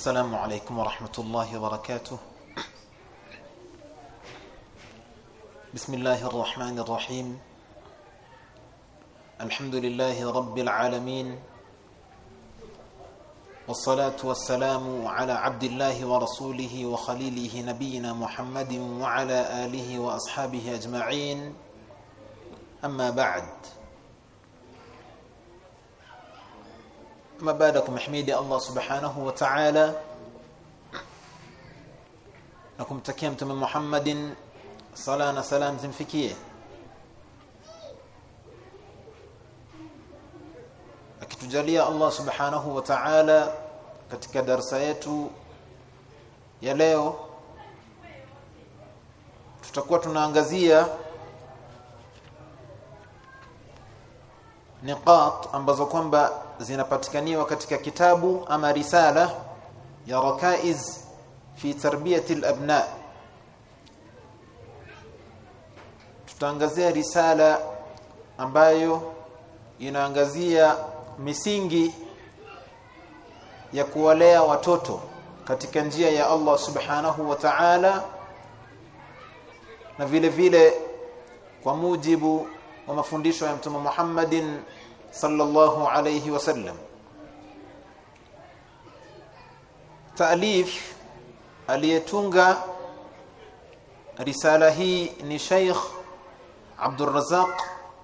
السلام عليكم ورحمة الله وبركاته. بسم الله الرحمن الرحيم. الحمد لله رب العالمين. والصلاة والسلام على عبد الله ورسوله وخليله نبينا محمد وعلى آله وأصحابه أجمعين. أما بعد أما بعد kumhimidi Allah subhanahu wa ta'ala na kumtakia mtume Muhammadin sala na salam zimfikie akitujalia Allah subhanahu wa ta'ala katika darsa yetu ya leo tutakuwa tunaangazia niqat ambazo kwamba zinapatikaniwa katika kitabu ama risala ya rakaiz fi tarbiyati alabna. Tutaangazia risala ambayo inaangazia misingi ya kuwalea watoto katika njia ya Allah subhanahu wa ta'ala na vile vile kwa mujibu wa mafundisho ya Mtume Muhammadin sallallahu alayhi wasallam taalif aliyetunga risala hii ni Sheikh Abdul Razzaq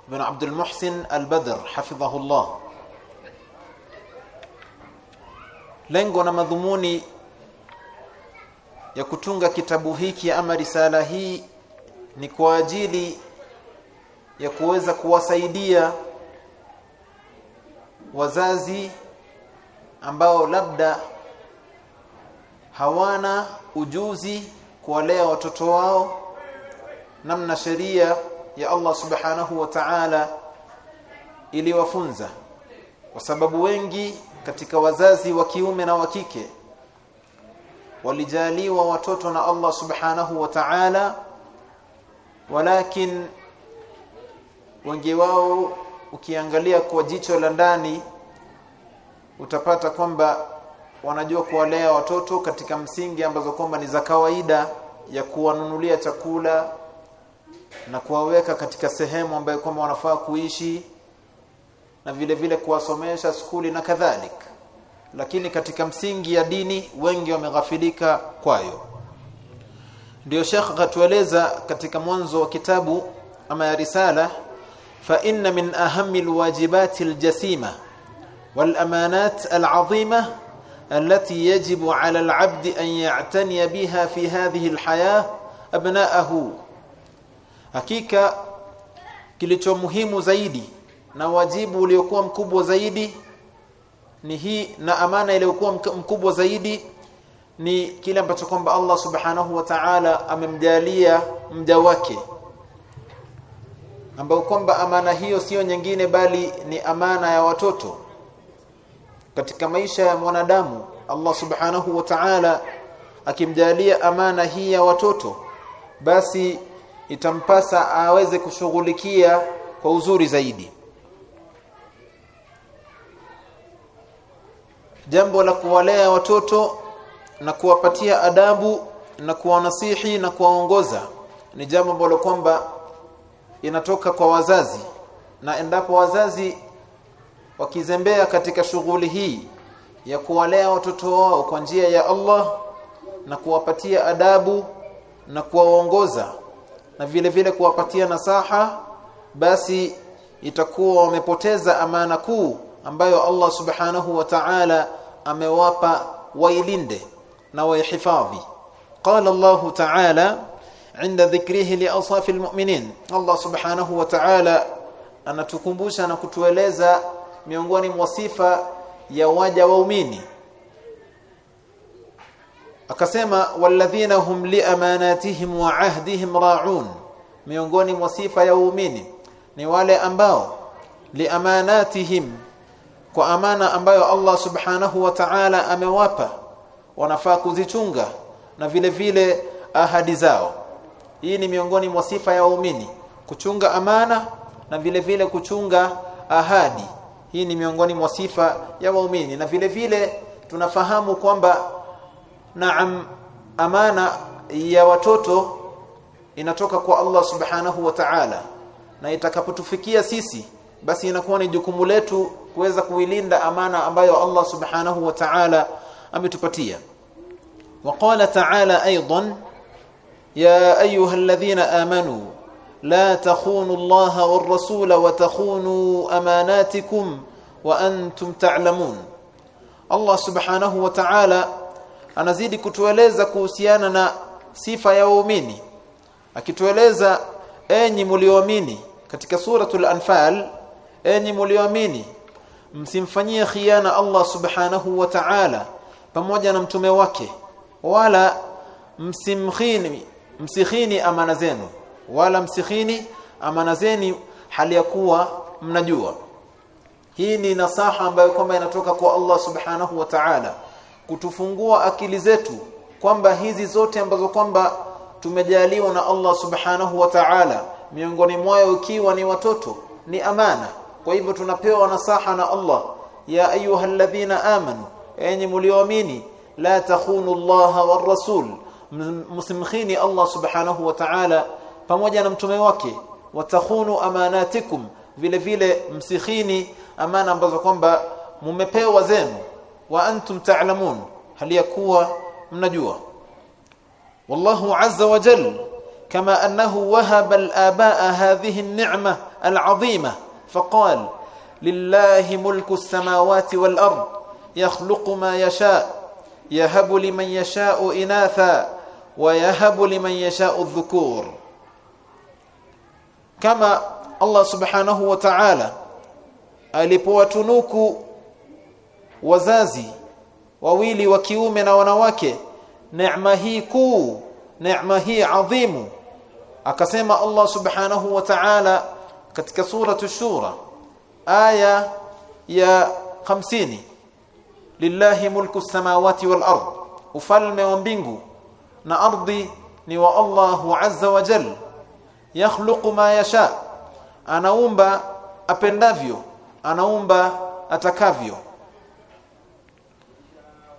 bin Abdul Muhsin Al-Badr hafidhahullah. Lengo na madhumuni ya kutunga kitabu hiki ama risala hii ni kwa ajili ya kuweza kuwasaidia wazazi ambao labda hawana ujuzi kuwalea watoto wao namna sheria ya Allah subhanahu wa ta'ala iliwafunza. Kwa sababu wengi katika wazazi wa kiume na wa kike walijaliwa watoto na Allah subhanahu wa ta'ala walakin wengi wao ukiangalia kwa jicho la ndani utapata kwamba wanajua kuwalea watoto katika msingi ambazo kwamba ni za kawaida ya kuwanunulia chakula na kuwaweka katika sehemu ambayo kwamba wanafaa kuishi na vile vile kuwasomesha skuli na kadhalika lakini katika msingi ya dini wengi wameghafilika kwayo. Ndio Sheikh katueleza katika mwanzo wa kitabu ama ya risala inna min ahammi alwajibati aljasima والامانات العظيمه التي يجب على العبد أن يعتني بها في هذه الحياة أبناءه hakika kilicho muhimu zaidi na wajibu uliokuwa mkubwa zaidi ni hii na amana iliyokuwa mkubwa zaidi ni kile ambacho kwamba Allah subhanahu wa ta'ala amemjalia mja wake ambao kwamba amana hiyo sio nyingine bali ni amana ya watoto. Katika maisha ya mwanadamu Allah subhanahu wa ta'ala akimjalia amana hii ya watoto basi itampasa aweze kushughulikia kwa uzuri zaidi. Jambo la kuwalea watoto na kuwapatia adabu na kuwanasihi na kuwaongoza ni jambo ambalo kwamba inatoka kwa wazazi. Na endapo wazazi wakizembea katika shughuli hii ya kuwalea watoto wao kwa njia ya Allah na kuwapatia adabu na kuwaongoza na vile vile kuwapatia nasaha basi itakuwa wamepoteza amana kuu ambayo Allah subhanahu wa ta'ala amewapa wailinde na waihifadhi. Qala Allah ta'ala inda dhikrihi لاصاف المؤمنين. الله Allah subhanahu wa anatukumbusha na kutueleza miongoni mwa sifa ya waja waumini. Akasema walladhina hum li amanatihim wa ahdihim ra'un. Miongoni mwa sifa ya waumini ni wale ambao li amanatihim kwa amana ambayo Allah subhanahu wa ta'ala amewapa wanafaa kuzichunga na vile vile ahadi zao. Hii ni miongoni mwa sifa ya waumini kuchunga amana na vile vile kuchunga ahadi. Hii ni miongoni mwa sifa ya waumini na vile vile tunafahamu kwamba naam amana ya watoto inatoka kwa Allah Subhanahu wa Ta'ala na itakapotufikia sisi basi inakuwa ni jukumu letu kuweza kuilinda amana ambayo Allah Subhanahu wa Ta'ala ametupatia. Waqala Ta'ala aidan يا ايها الذين امنوا لا تخونوا الله والرسول وتخونوا اماناتكم وانتم تعلمون Allah subhanahu wa ta'ala anazidi kutueleza kuhusiana na sifa ya waumini akitueleza enyi mlioamini katika suratul anfal enyi mlioamini msimfanyie khiana Allah subhanahu wa ta'ala pamoja na mtume wake wala msimkhini msikhini amana zenu wala msikhini amana zenu hali ya kuwa mnajua. Hii ni nasaha ambayo kwamba inatoka kwa Allah subhanahu wa ta'ala kutufungua akili zetu kwamba hizi zote ambazo kwamba tumejaliwa na Allah subhanahu wa ta'ala miongoni mwao ikiwa ni watoto ni amana. Kwa hivyo tunapewa nasaha na Allah. Ya ayyuhalladhina amanu enyi mlioamini la takhunu Allah war rasul msimkhini Allah subhanahu wa ta'ala pamoja na mtume wake watakhunu amanatikum vile vile msikhini amana ambazo kwamba mumepewa zenu wa antum ta'lamun hali ya kuwa mnajua. Wallahu azza wa jalla kama annahu wahaba al-abaa hadhihi an-ni'ma al-'azima faqala lillahi mulku as-samawati wal-ard yakhluqu ma yasha yahabu liman yasha'u inatha wayahabu liman yasha'u dhukur. Kama Allah subhanahu wa alipowatunuku wazazi wawili wa kiume na wanawake neema hii kuu neema hii adhimu akasema Allah subhanahu wa ta'ala katika suratu shura aya ya 50 lillahi mulku samawati wal ard ufalme wa mbingu na ardhi ni wa Allahu azza wa jalla yakhluqu ma yasha. Anaumba apendavyo anaumba atakavyo.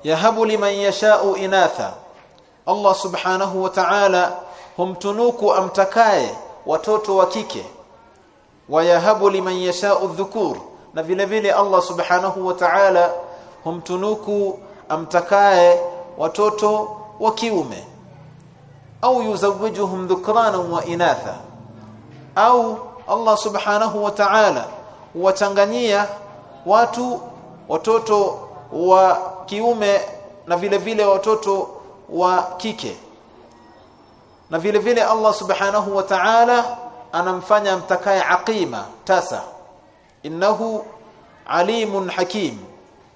Yahabu liman yasha'u inatha. Allah subhanahu wa ta'ala humtunuku amtakaye watoto wa kike. Wayahabu liman yasha'u dhukur. Na vile vile Allah subhanahu wa ta'ala humtunuku amtakaye watoto wa kiume au yuzawijuhum dhukrana wa inatha au Allah subhanahu wa ta'ala huwachanganyia watu watoto wa kiume na vile vile watoto wa kike. Na vile vile Allah subhanahu wa ta'ala anamfanya mtakaye aqima tasa. Innahu alimun hakim.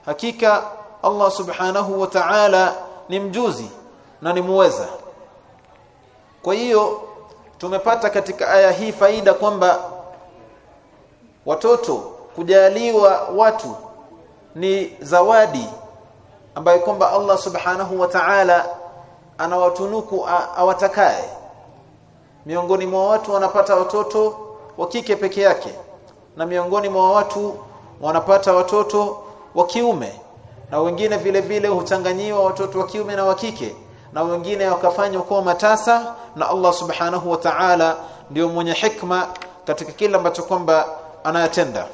Hakika Allah subhanahu wa ta'ala ni mjuzi na ni muweza kwa hiyo tumepata katika aya hii faida kwamba watoto kujaliwa watu ni zawadi ambayo kwamba Allah subhanahu wa ta'ala anawatunuku awatakaye. Miongoni mwa watu wanapata watoto wa kike peke yake na miongoni mwa watu wanapata watoto wa kiume na wengine vile vile huchanganyiwa watoto wa kiume na wa kike na wengine wakafanywa kuwa matasa na Allah subhanahu wa ta'ala ndio mwenye hikma katika kila ambacho kwamba anayatenda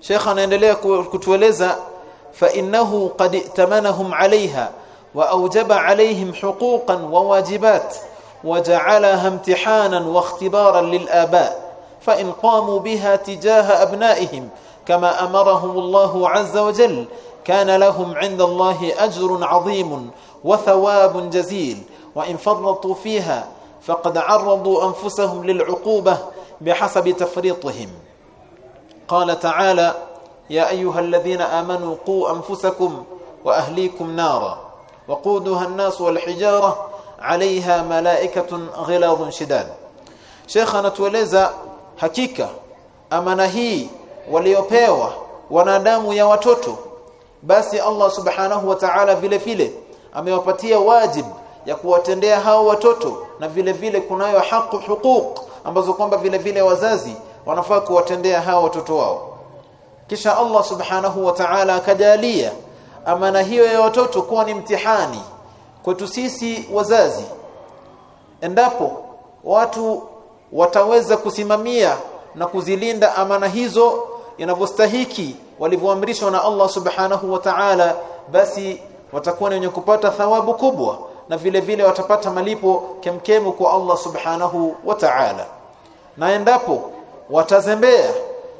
Sheikh anaendelea kutueleza fa innahu qad tamanahum alaiha wa awjaba alaihim huquqan wa wajibat وجعلها امتحانا واختبارا للآباء فإن قاموا بها تجاه أبنائهم كما أمرهم الله عز وجل كان لهم عند الله أجر عظيم وثواب جزيل وإن فرطوا فيها فقد عرضوا أنفسهم للعقوبة بحسب تفريطهم. قال تعالى يا أيها الذين آمنوا قوا أنفسكم وأهليكم نارا وقودها الناس والحجارة عليها ملائكة غلاظ شداد. شيخ anatueleza hakika amana hii waliopewa wanadamu ya watoto basi Allah subhanahu wa ta'ala vile vile amewapatia wajib ya kuwatendea hao watoto na vile vile kunayo haki huquq ambazo kwamba vile vile wazazi wanafaa kuwatendea hao watoto wao. Kisha Allah subhanahu wa ta'ala akajalia amana hiyo ya watoto kuwa ni mtihani kwetu sisi wazazi. Endapo watu wataweza kusimamia na kuzilinda amana hizo inavyostahiki walivyoamrishwa na Allah subhanahu wa ta'ala basi watakuwa ni wenye kupata thawabu kubwa na vile vile watapata malipo kemkemu kwa Allah subhanahu wa ta'ala. Na endapo watazembea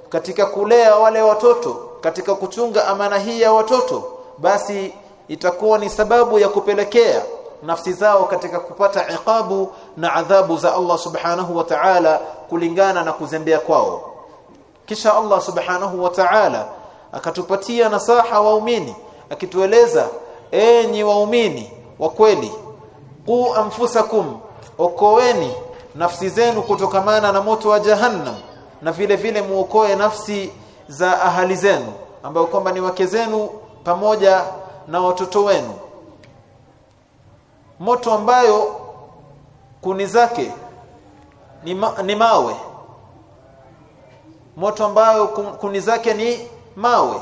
katika kulea wale watoto katika kuchunga amana hii ya watoto basi itakuwa ni sababu ya kupelekea nafsi zao katika kupata iqabu na adhabu za Allah subhanahu wa ta'ala kulingana na kuzembea kwao. Kisha Allah subhanahu wa ta'ala akatupatia nasaha waumini akitueleza enyi waumini wa kweli qu anfusakum okoeni nafsi zenu kutokamana na moto wa jahannam na vile vile muokoe nafsi za ahali zenu ambao kwamba ni wake zenu pamoja na watoto wenu. Moto ambayo kuni zake ni, ma, ni mawe. Moto ambayo kuni zake ni mawe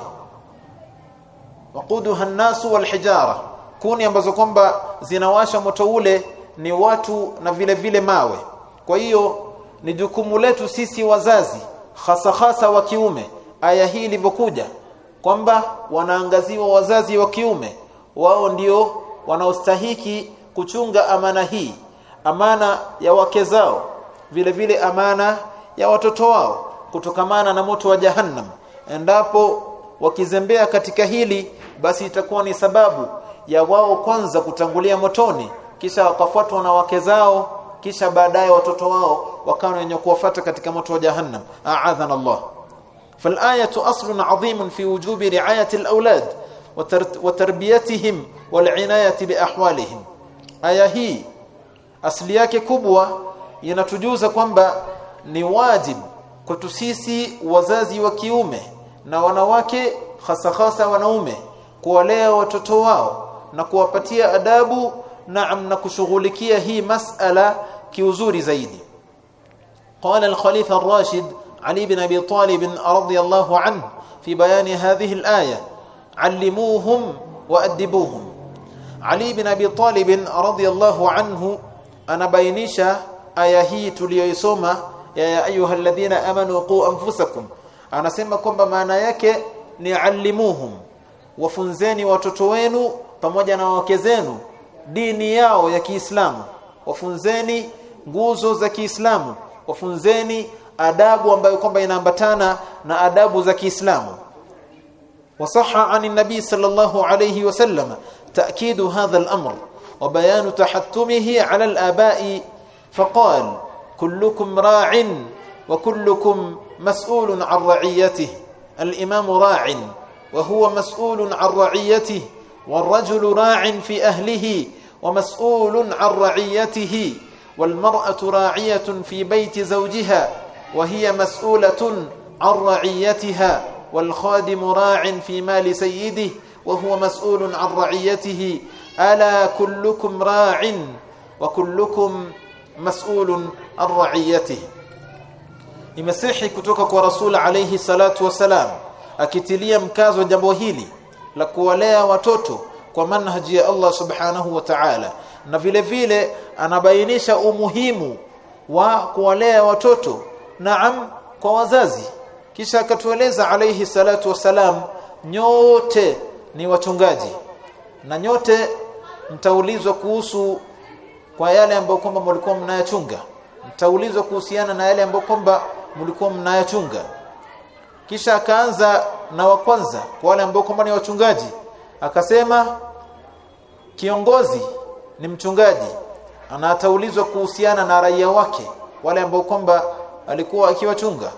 waquduha an-nasu wal-hijara. Kuni ambazo kwamba zinawasha moto ule ni watu na vile vile mawe. Kwa hiyo ni jukumu letu sisi wazazi hasa hasa wa kiume aya hii ilivyokuja kwamba wanaangaziwa wazazi wa kiume. Wao ndio wanaostahiki kuchunga amana hii amana ya wake zao vile vile amana ya watoto wao kutokamana na moto wa jahannam. Endapo wakizembea katika hili basi itakuwa ni sababu ya wao kwanza kutangulia motoni kisha wakafuatwa na wake zao kisha baadaye watoto wao wakawa wenye kuwafuata katika moto wa jahannam a'adhana Allah فالآية أصل عظيم في وجوب رعاية الأولاد وتربيتهم والعناية بأحوالهم aya hii asili yake kubwa inatujuza kwamba ni wajibu kwetu sisi wazazi wa kiume na wanawake hasa hasa wanaume kuwalea watoto wao na kuwapatia adabu naam na kushughulikia hii masala kiuzuri zaidi قال الخليفة الراشد علي بن أبي طالب رضي الله عنه في بيان هذه الآية علموهم وأدبوهم علي بن أبي طالب رضي الله عنه بينيشا aya hii tuliyoisoma ya ayuha alladhina amanu qu anfusakum anasema kwamba maana yake ni allimuhum wafunzeni watoto wenu pamoja na wake zenu dini yao ya Kiislamu wafunzeni nguzo za Kiislamu wafunzeni adabu ambayo kwamba inaambatana na adabu za Kiislamu وصح عن النبي صلى الله عليه وسلم تأكيد هذا الأمر وبيان تحتمه على الآباء فقال كلكم راع وكلكم مسؤول عن رعيته. الإمام راع وهو مسؤول عن رعيته. والرجل راع في أهله ومسؤول عن رعيته. والمرأة راعية في بيت زوجها وهي مسؤولة عن رعيتها. والخادم راع في مال سيده وهو مسؤول عن رعيته. ألا كلكم راع وكلكم مسؤول عن رعيته. Imesihi kutoka kwa rasul alayhi salatu wasalam akitilia mkazo jambo hili la kuwalea watoto kwa manhaji ya Allah subhanahu wa ta'ala na vile vile anabainisha umuhimu wa kuwalea watoto naam kwa wazazi. Kisha akatueleza alayhi salatu wasalam nyote ni wachungaji na nyote mtaulizwa kuhusu kwa yale ambayo kwamba mlikuwa mnayachunga mtaulizwa kuhusiana na yale ambayo kwamba mlikuwa mnayachunga. Kisha akaanza na wa kwanza kwa wale ambao kwamba ni wachungaji akasema kiongozi ni mchungaji anataulizwa kuhusiana na raia wake wale ambao kwamba alikuwa akiwachunga.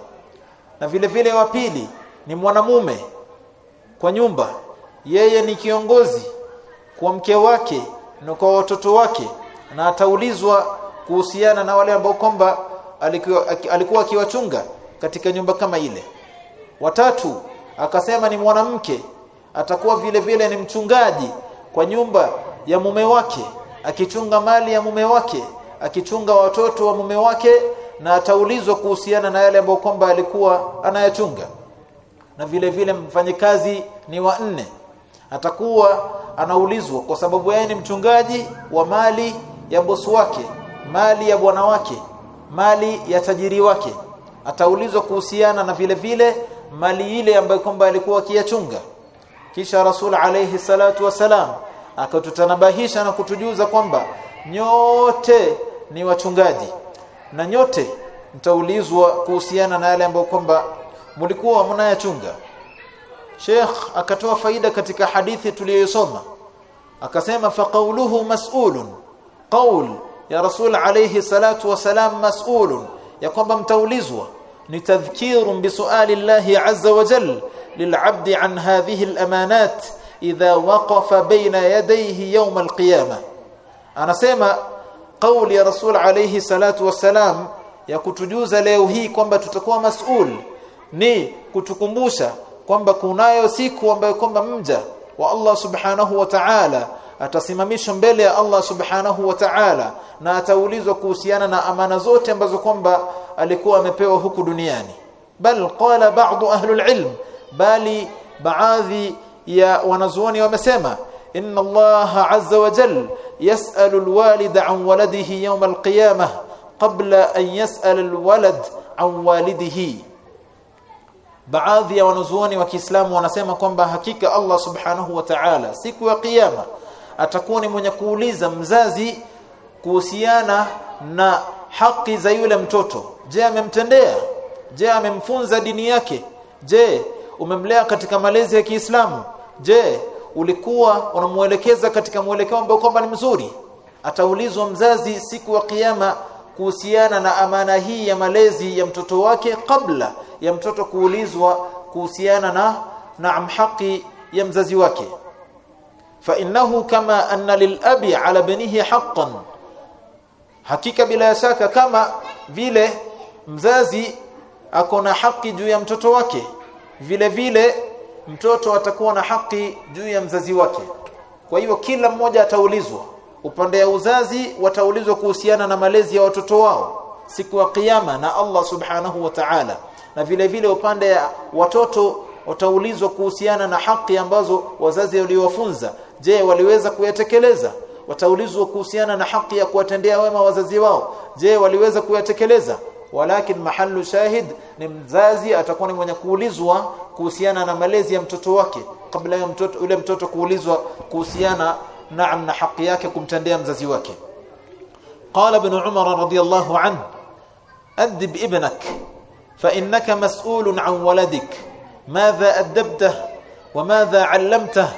Na vile vile wa pili ni mwanamume kwa nyumba. Yeye ni kiongozi kwa mke wake na kwa watoto wake na ataulizwa kuhusiana na wale ambao kwamba alikuwa akiwachunga katika nyumba kama ile. Watatu akasema ni mwanamke atakuwa vile vile ni mchungaji kwa nyumba ya mume wake akichunga mali ya mume wake akichunga watoto wa mume wake na ataulizwa kuhusiana na yale ambayo kwamba alikuwa anayachunga. Na vile vile mfanyikazi ni wa nne atakuwa anaulizwa kwa sababu yeye ni mchungaji wa mali ya bosi wake mali ya bwana wake mali ya tajiri wake. Ataulizwa kuhusiana na vile vile mali ile ambayo kwamba alikuwa akiyachunga. Kisha rasul alayhi salatu wasalam akatutanabahisha na kutujuza kwamba nyote ni wachungaji. Na nyote mtaulizwa kuhusiana na yale ambayo kwamba mlikuwa mnayachunga. Sheikh akatoa faida katika hadithi tuliyosoma akasema faqauluhu mas'ulun. Qaul ya rasul alayhi salatu wasalam mas'ulun ya kwamba mtaulizwa ni tadhkirun bi su'ali Allah azza wa jalla lil'abd an hadhihi al-amanat idha waqafa bayna yadayhi yawm al-qiyamah anasema qauli ya rasul alayhi salatu wasalam ya kutujuza leo hii kwamba tutakuwa mas'ul ni kutukumbusha kwamba kunayo siku ambayo kwamba mja wa Allah subhanahu wa ta'ala atasimamishwa mbele ya Allah subhanahu wa ta'ala na ataulizwa kuhusiana na amana zote ambazo kwamba alikuwa amepewa huku duniani. Bal qala ba'du ahli ilm bali baadhi ya wanazuoni wamesema inna Allah azza wa jalla yas'alu alwalida an waladihi yawm alqiyamah qabla an yas'al alwalad an walidihi baadhi ya wanazuoni wa Kiislamu wanasema kwamba hakika Allah subhanahu wa ta'ala siku ya kiyama atakuwa ni mwenye kuuliza mzazi kuhusiana na haki za yule mtoto. Je amemtendea? Je amemfunza dini yake? Je umemlea katika malezi ya Kiislamu? Je ulikuwa unamuelekeza katika mwelekeo ambao kwamba ni mzuri? Ataulizwa mzazi siku ya kiyama kuhusiana na amana hii ya malezi ya mtoto wake kabla ya mtoto kuulizwa kuhusiana na naam haki ya mzazi wake. Fa innahu kama anna lilabi ala banihi haqqan. Hakika bila shaka kama vile mzazi ako na haki juu ya mtoto wake vile vile mtoto atakuwa na haki juu ya mzazi wake. Kwa hivyo kila mmoja ataulizwa upande ya uzazi wataulizwa kuhusiana na malezi ya watoto wao siku ya kiyama na Allah subhanahu wa ta'ala. Na vile vile upande ya watoto wataulizwa kuhusiana na haki ambazo wazazi waliowafunza je waliweza kuyatekeleza? Wataulizwa kuhusiana na haki ya kuwatendea wema wazazi wao. Je waliweza kuyatekeleza? Walakin mahallu shahid ni mzazi atakuwa ni mwenye kuulizwa kuhusiana na malezi ya mtoto wake. Kabla ya mtoto yule mtoto kuulizwa kuhusiana naam na haki yake kumtendea mzazi wake qala ibn umar radiyallahu anhu adib ibnak fa innaka mas'ulun an waladik madha adabtah وماذا علمته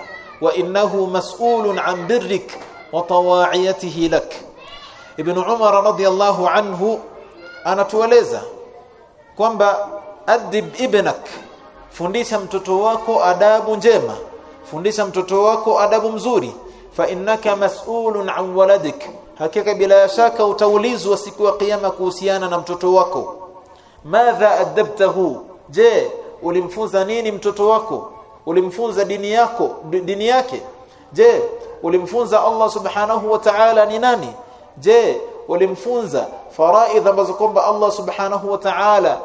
وانه مسؤول عن برك وطواعيته لك ابن عمر رضي الله عنه anatueleza kwamba adib ibnak fundisha mtoto wako adabu njema fundisha mtoto wako adabu mzuri fa innaka mas'ulun an waladik. Hakika bila shaka utaulizwa siku ya kiyama kuhusiana na mtoto wako. Madha adabtahu je ulimfunza nini mtoto wako? Ulimfunza dini yako dini yake? Je ulimfunza Allah subhanahu wa ta'ala ni nani? Je ulimfunza faraidh ambazo kwamba Allah subhanahu wa ta'ala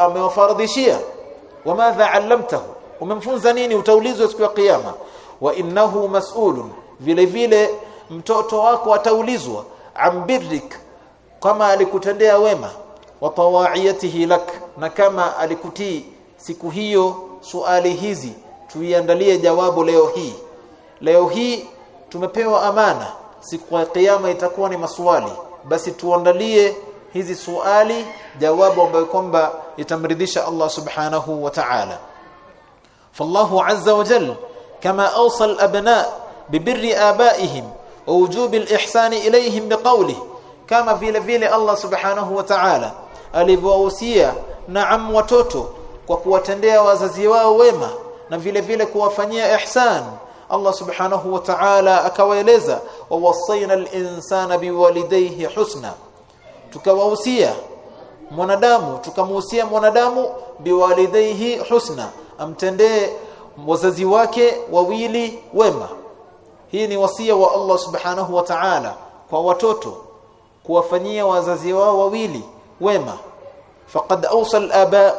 amewafaradhishia? Wamadha allamtahu? Umemfunza nini? Utaulizwa siku ya kiyama wa innahu mas'ulun vile vile mtoto wako ataulizwa ambirik kama alikutendea wema wa tawaiyatihi lak na kama alikutii siku hiyo suali hizi tuiandalie jawabu leo hii. Leo hii tumepewa amana siku ya kiyama itakuwa ni maswali. Basi tuandalie hizi suali jawabu ambayo kwamba itamridhisha Allah subhanahu wa ta'ala. Fallahu azza wa jalla كما اوصى الابناء ببر ابائهم ووجوب الاحسان اليهم بقوله كما vile vile Allah subhanahu wa ta'ala alivyowahusia naam watoto kwa kuwatendea wazazi wao wema na vile vile kuwafanyia ihsan Allah subhanahu wa ta'ala akawaeleza wawasaina al-insana biwalidayhi husna tukawahusia mwanadamu tukamhusia mwanadamu biwalidayhi husna amtendee wazazi wake wawili wema. Hii ni wasia wa Allah subhanahu wa ta'ala kwa watoto kuwafanyia wazazi wao wawili wema. Faqad awsa al-aba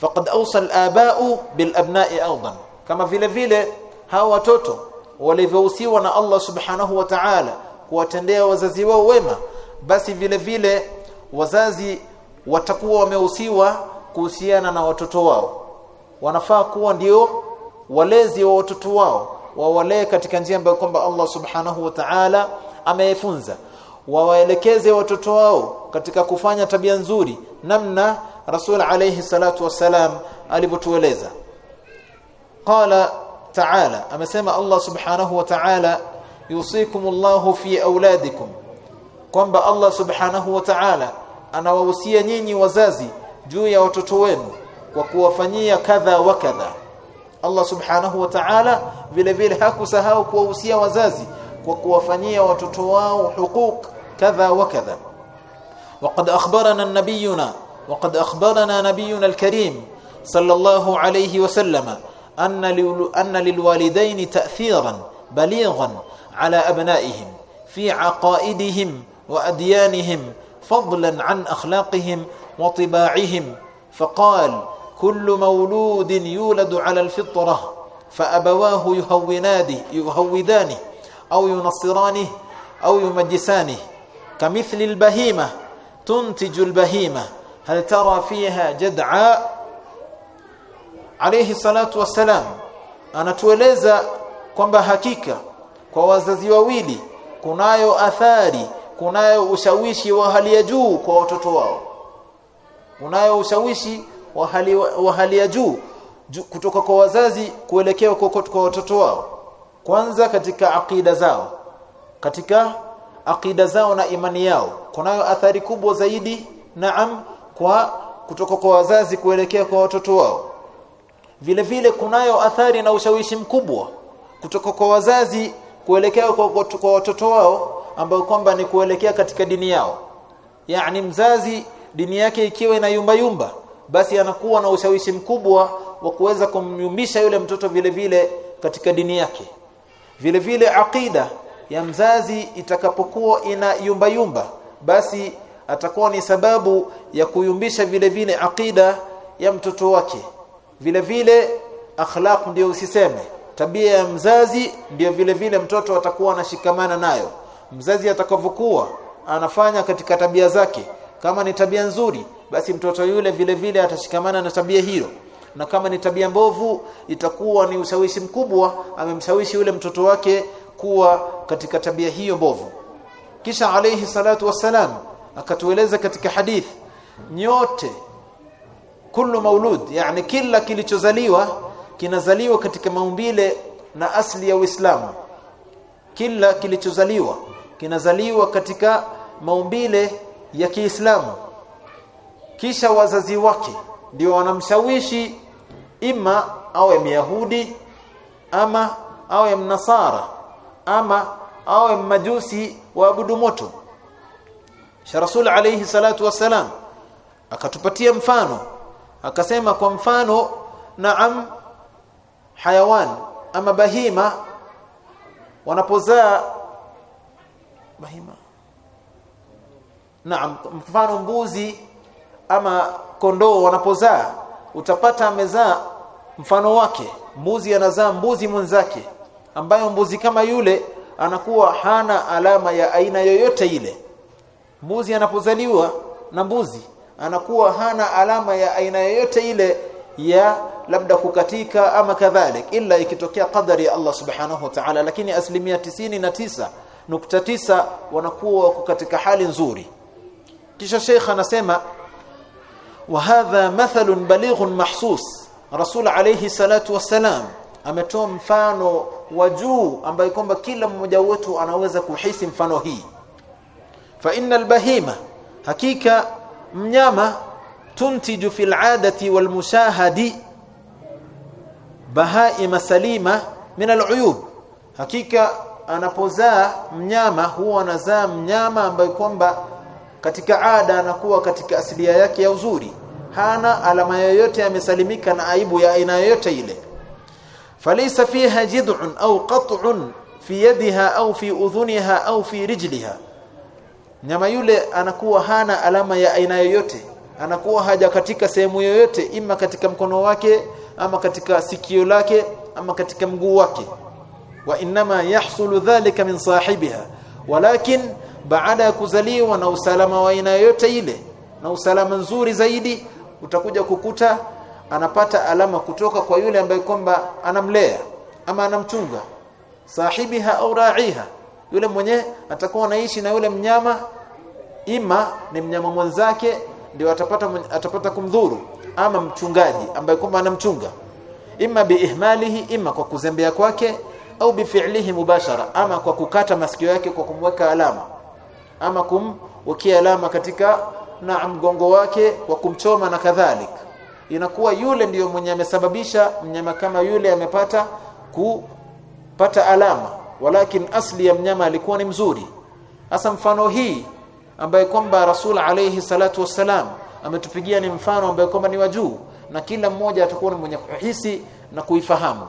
faqad awsa al-aba'u bil abna'i aidan kama vile vile hao watoto walivyohusiwa na Allah subhanahu wa ta'ala kuwatendea wazazi wao wema basi vile vile wazazi watakuwa wamehusiwa kuhusiana na watoto wao wanafaa kuwa ndio walezi wa watoto wao wawalee katika njia ambayo kwamba Allah subhanahu wa ta'ala amefunza. Wawaelekeze watoto wao katika kufanya tabia nzuri namna rasul alayhi salatu wasalam alivyotueleza. Qala ta'ala amesema Allah subhanahu wa ta'ala yusikumullahu fi auladikum kwamba Allah subhanahu wa ta'ala anawahusia nyinyi wazazi juu ya watoto wenu kwa kuwafanyia kadha wa kadha. Allah subhanahu wa ta'ala vile vile hakusahau kuwahusia wazazi kadha wa kadha. وقد اخبرنا نبينا وقد اخبرنا نبينا الكريم صلى الله عليه وسلم ان ان للوالدين تاثيرا بليغا على ابنائهم في عقائدهم واديانهم فضلا عن اخلاقهم وطباعهم فقال كل مولود يولد على الفطرة فأبواه يهونانه يهودانه أو ينصرانه أو يمجسانه كمثل البهيمة تنتج البهيمة. هل ترى فيها جدعاء؟ عليه الصلاة والسلام. anatueleza kwamba hakika kwa wazazi wawili kunayo athari kunayo ushawishi wa hali ya kunayo ushawishi wa hali wa hali ya juu kutoka kwa wazazi kuelekea kwa watoto wao. Kwanza katika akida zao. Katika akida zao na imani yao. Kunayo athari kubwa zaidi naam kwa kutoka kwa wazazi kuelekea kwa watoto wao. Vile vile kunayo athari na ushawishi mkubwa kutoka kwa wazazi kuelekea kwa, kwa, kwa watoto wao ambao kwamba ni kuelekea katika dini yao. Yani mzazi dini yake ikiwa inayumba yumba basi anakuwa na ushawishi mkubwa wa kuweza kumyumbisha yule mtoto vile vile katika dini yake. Vile vile aqida ya mzazi itakapokuwa ina yumba yumba basi atakuwa ni sababu ya kuyumbisha vile vile aqida ya mtoto wake. Vile vile akhlaq ndio usiseme tabia ya mzazi ndio vile vile mtoto atakuwa anashikamana nayo. Mzazi atakavyokuwa anafanya katika tabia zake. Kama ni tabia nzuri basi mtoto yule vile vile atashikamana na tabia hiyo. Na kama ni tabia mbovu itakuwa ni ushawishi mkubwa amemshawishi yule mtoto wake kuwa katika tabia hiyo mbovu. Kisha alayhi salatu wassalam akatueleza katika hadith nyote kullu maulud yani kila kilichozaliwa kinazaliwa katika maumbile na asli ya Uislamu. Kila kilichozaliwa kinazaliwa katika maumbile ya Kiislamu kisha wazazi wake ndio wanamshawishi ima awe myahudi ama awe mnasara ama awe majusi waabudu moto. Sha Rasul alayhi salatu wasalam akatupatia mfano akasema kwa mfano naam hayawan ama bahima wanapozaa bahima. Naam mfano mbuzi ama kondoo wanapozaa utapata amezaa mfano wake. Mbuzi anazaa mbuzi mwenzake ambayo mbuzi kama yule anakuwa hana alama ya aina yoyote ile. Mbuzi anapozaliwa na mbuzi anakuwa hana alama ya aina yoyote ile ya labda kukatika ama kadhalik ila ikitokea qadari ya Allah subhanahu wa ta'ala. Lakini asilimia tisini na tisa nukta tisa wanakuwa katika hali nzuri. Kisha Sheikh anasema wa hadha mathalun balighun mahsus. Rasul alayhi wassalam ametoa mfano wa juu ambaye kwamba kila mmoja wetu anaweza kuhisi mfano hii. Fa innal bahima hakika mnyama tuntiju fil adati wal mushahadi bahaima salima min al'uyub hakika anapozaa mnyama huwa anazaa mnyama ambaye kwamba katika ada anakuwa katika asilia yake ya uzuri. Hana alama yoyote amesalimika na aibu ya aina yoyote ile. Falaysa fiha jid'un au qat'un fi yadiha au fi udhuniha au fi rijliha. Nyama yule anakuwa hana alama ya aina yoyote. Anakuwa haja katika sehemu yoyote ima katika mkono wake ama katika sikio lake ama katika mguu wake. Wa inma yahsulu dhalika min sahibiha. Walakin baada ya kuzaliwa na usalama wa aina yote ile na usalama nzuri zaidi utakuja kukuta anapata alama kutoka kwa yule ambaye kwamba anamlea ama anamchunga. Sahibiha au ra'iha yule mwenye atakuwa naishi na yule mnyama ima ni mnyama mwenzake ndio atapata atapata kumdhuru ama mchungaji ambaye kwamba anamchunga. Ima biihmalihi ima kwa kuzembea kwake au bifi'lihi mubashara ama kwa kukata masikio yake kwa kumweka alama ama kumwekea alama katika na mgongo wake wa kumchoma na kadhalik. Inakuwa yule ndiyo mwenye amesababisha mnyama kama yule amepata kupata alama. Walakin asli ya mnyama alikuwa ni mzuri. Hasa mfano hii ambaye kwamba rasul alayhi salatu wassalam ametupigia ni mfano ambaye kwamba ni wa juu na kila mmoja atakuwa ni mwenye kuhisi na kuifahamu.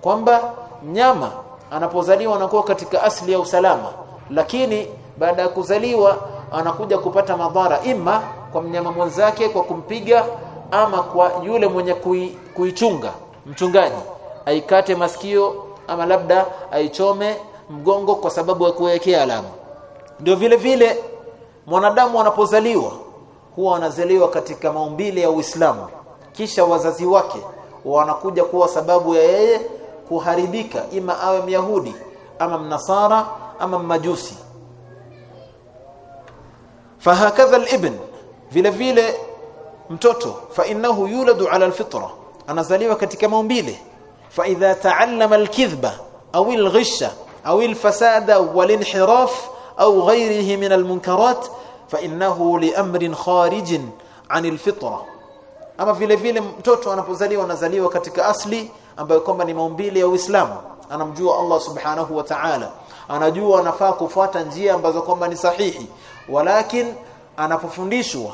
Kwamba mnyama anapozaliwa anakuwa katika asli ya usalama lakini baada ya kuzaliwa anakuja kupata madhara ima kwa mnyama mwenzake kwa kumpiga ama kwa yule mwenye kui, kuichunga mchungaji. Aikate masikio ama labda aichome mgongo kwa sababu ya kuwekea alama. Ndio vile vile mwanadamu anapozaliwa huwa anazaliwa katika maumbile ya Uislamu. Kisha wazazi wake wanakuja kuwa sababu ya yeye kuharibika ima awe myahudi ama mnasara ama majusi fahakadha alibn vile vile mtoto fa innahu yuladu ala alfitra anazaliwa katika maumbile. Fa idha ta'allama alkidhba aw alghisha aw alfasada walinhiraf aw ghayrihi min almunkarat fa innahu liamrin kharijin an alfitra. Ama vile vile mtoto anapozaliwa anazaliwa katika asli ambayo kwamba ni maumbile ya Uislamu. Anamjua Allah subhanahu wa ta'ala. Anajua anafaa kufuata njia ambazo kwamba ni sahihi walakin anapofundishwa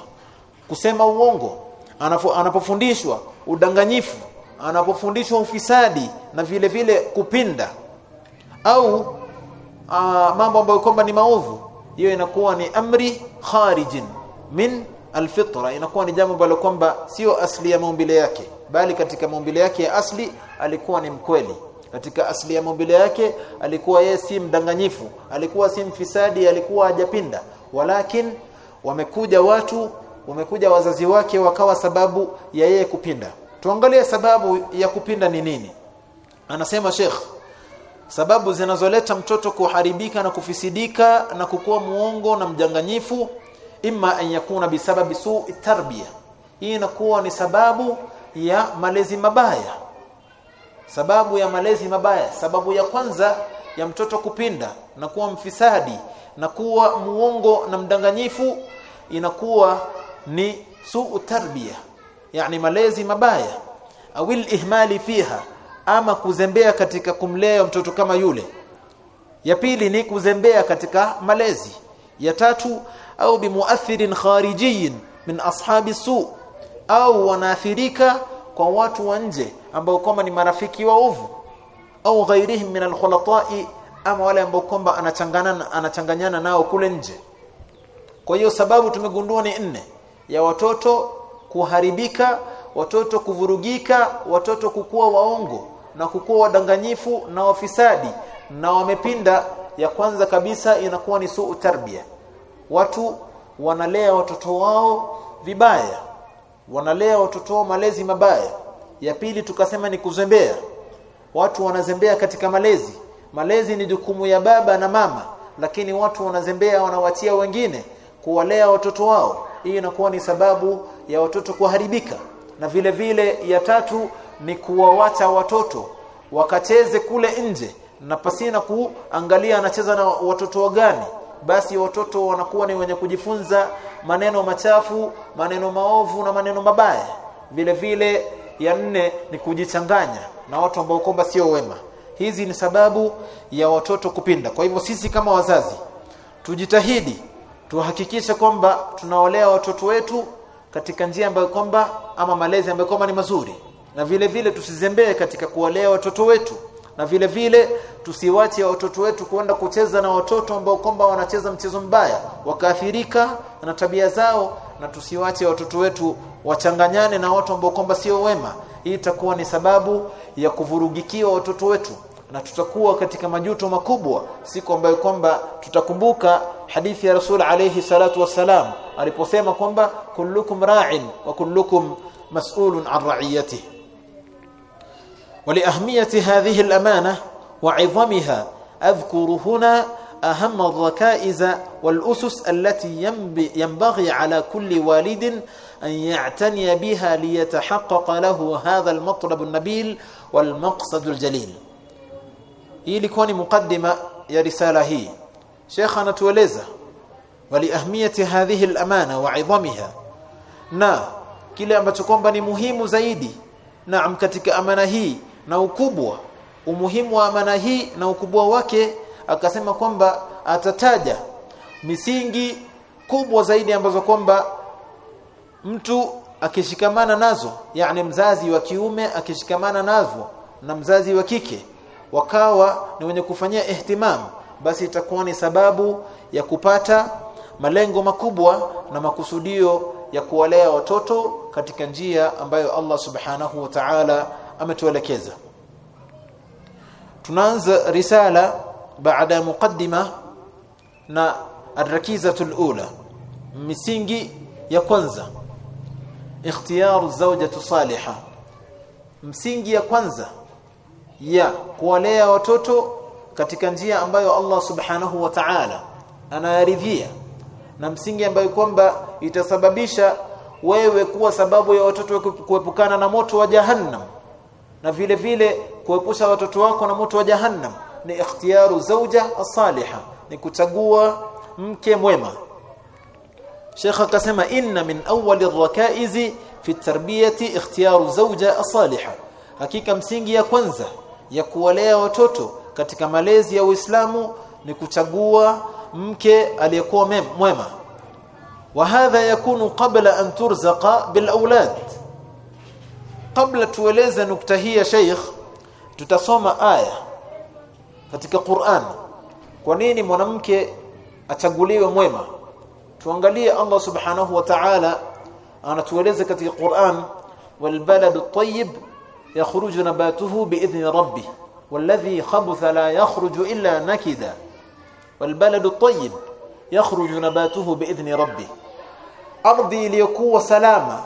kusema uongo anapofundishwa udanganyifu anapofundishwa ufisadi na vile vile kupinda au aa, mambo ambayo kwamba ni maovu hiyo inakuwa ni amri kharijin min alfitra. Inakuwa ni jambo ambalo kwamba sio asli ya maumbile yake bali katika maumbile yake ya asli alikuwa ni mkweli katika asili ya maumbile yake alikuwa yeye si mdanganyifu alikuwa si mfisadi alikuwa hajapinda. Walakin wamekuja watu wamekuja wazazi wake wakawa sababu ya yeye kupinda. Tuangalie sababu ya kupinda ni nini. Anasema Sheikh sababu zinazoleta mtoto kuharibika na kufisidika na kukuwa muongo na mdanganyifu imma an yakuna bisababi su tarbiya hii inakuwa ni sababu ya malezi mabaya sababu ya malezi mabaya sababu ya kwanza ya mtoto kupinda na kuwa mfisadi na kuwa muongo na mdanganyifu inakuwa ni suu tarbia yani malezi mabaya au ihmali fiha ama kuzembea katika kumlea mtoto kama yule. Ya pili ni kuzembea katika malezi. Ya tatu au bimuathirin kharijiyin min ashabi su au wanaathirika kwa watu wa nje ambao kwamba ni marafiki waovu au ghairihim min alkhulatai ama wale ambao kwamba anachangana anachanganyana nao kule nje. Kwa hiyo sababu tumegundua ni nne. Ya watoto kuharibika watoto kuvurugika watoto kukua waongo na kukua wadanganyifu na wafisadi na wamepinda ya kwanza kabisa inakuwa ni suu tarbia. Watu wanalea watoto wao vibaya wanalea watoto wao malezi mabaya ya pili tukasema ni kuzembea. Watu wanazembea katika malezi. Malezi ni jukumu ya baba na mama lakini watu wanazembea wanawatia wengine kuwalea watoto wao. Hii inakuwa ni sababu ya watoto kuharibika. Na vile vile ya tatu ni kuwawacha watoto wakacheze kule nje. Na pasina kuangalia anacheza na watoto gani basi watoto wanakuwa ni wenye kujifunza maneno machafu maneno maovu na maneno mabaya. Vile vile ya nne ni kujichanganya na watu ambao kwamba sio wema. Hizi ni sababu ya watoto kupinda. Kwa hivyo sisi kama wazazi tujitahidi tuhakikishe kwamba tunaolea watoto wetu katika njia ambayo kwamba ama malezi ambayo kwamba ni mazuri. Na vile vile tusizembee katika kuwalea watoto wetu. Na vile vile tusiwache watoto wetu kwenda kucheza na watoto ambao kwamba wanacheza mchezo mbaya wakaathirika na tabia zao na tusiwache watoto wetu wachanganyane na watu ambao kwamba sio wema hii itakuwa ni sababu ya kuvurugikiwa watoto wetu na tutakuwa katika majuto makubwa siku ambayo kwamba tutakumbuka hadithi ya Rasul alayhi salatu wassalam aliposema kwamba kullukum ra'in wa kullukum mas'ulun an ra'iyatihi ولأهمية هذه الأمانة وعظمها أذكر هنا أهم الركائز والأسس التي ينبغي على كل والد أن يعتني بها ليتحقق له هذا المطلب النبيل والمقصد الجليل hii ilikuwa ni mukaddima ya risala hii Sheikh anatueleza waliahmiyati hadhihi al-amana wa 'idhamiha na kile ambacho kwamba ni muhimu zaidi naam katika amana hii na ukubwa umuhimu wa amana hii na ukubwa wake akasema kwamba atataja misingi kubwa zaidi ambazo kwamba mtu akishikamana nazo yani mzazi wa kiume akishikamana nazo na mzazi wa kike wakawa ni wenye kufanyia ihtimam basi itakuwa ni sababu ya kupata malengo makubwa na makusudio ya kuwalea watoto katika njia ambayo Allah subhanahu wa ta'ala ametuelekeza. Tunaanza risala baada ya muqaddima na arrakizatu alula misingi ya kwanza ikhtiyaru zawjatu salihah msingi ya kwanza ya kuwalea watoto katika njia ambayo Allah subhanahu wa ta'ala anayaridhia na msingi ambayo kwamba itasababisha wewe kuwa sababu ya watoto kuepukana na moto wa jahannam na vile vile kuepusha watoto wako na moto wa jahannam ni ikhtiyaru zawja as-saliha ni kuchagua mke mwema. Sheikh akasema inna min awwali ar-rakaizi fi tarbiyati ikhtiyaru zawja as-saliha. Hakika msingi ya kwanza ya kuwalea watoto katika malezi ya Uislamu ni kuchagua mke aliyekuwa mwema. Wa hadha yakunu qabla an turzaqa bil aulad kabla tueleze nukta hii ya Sheikh tutasoma aya katika Qur'an kwa nini mwanamke achaguliwe mwema tuangalie Allah subhanahu wa ta'ala anatueleza katika Qur'an wal baladu at-tayyib yakhruju nabatuhu bi'idhni rabbih والذي خبث لا يخرج إلا نكدا والبلد الطيب يخرج نباته بإذن ربه ardhi iliyokuwa salama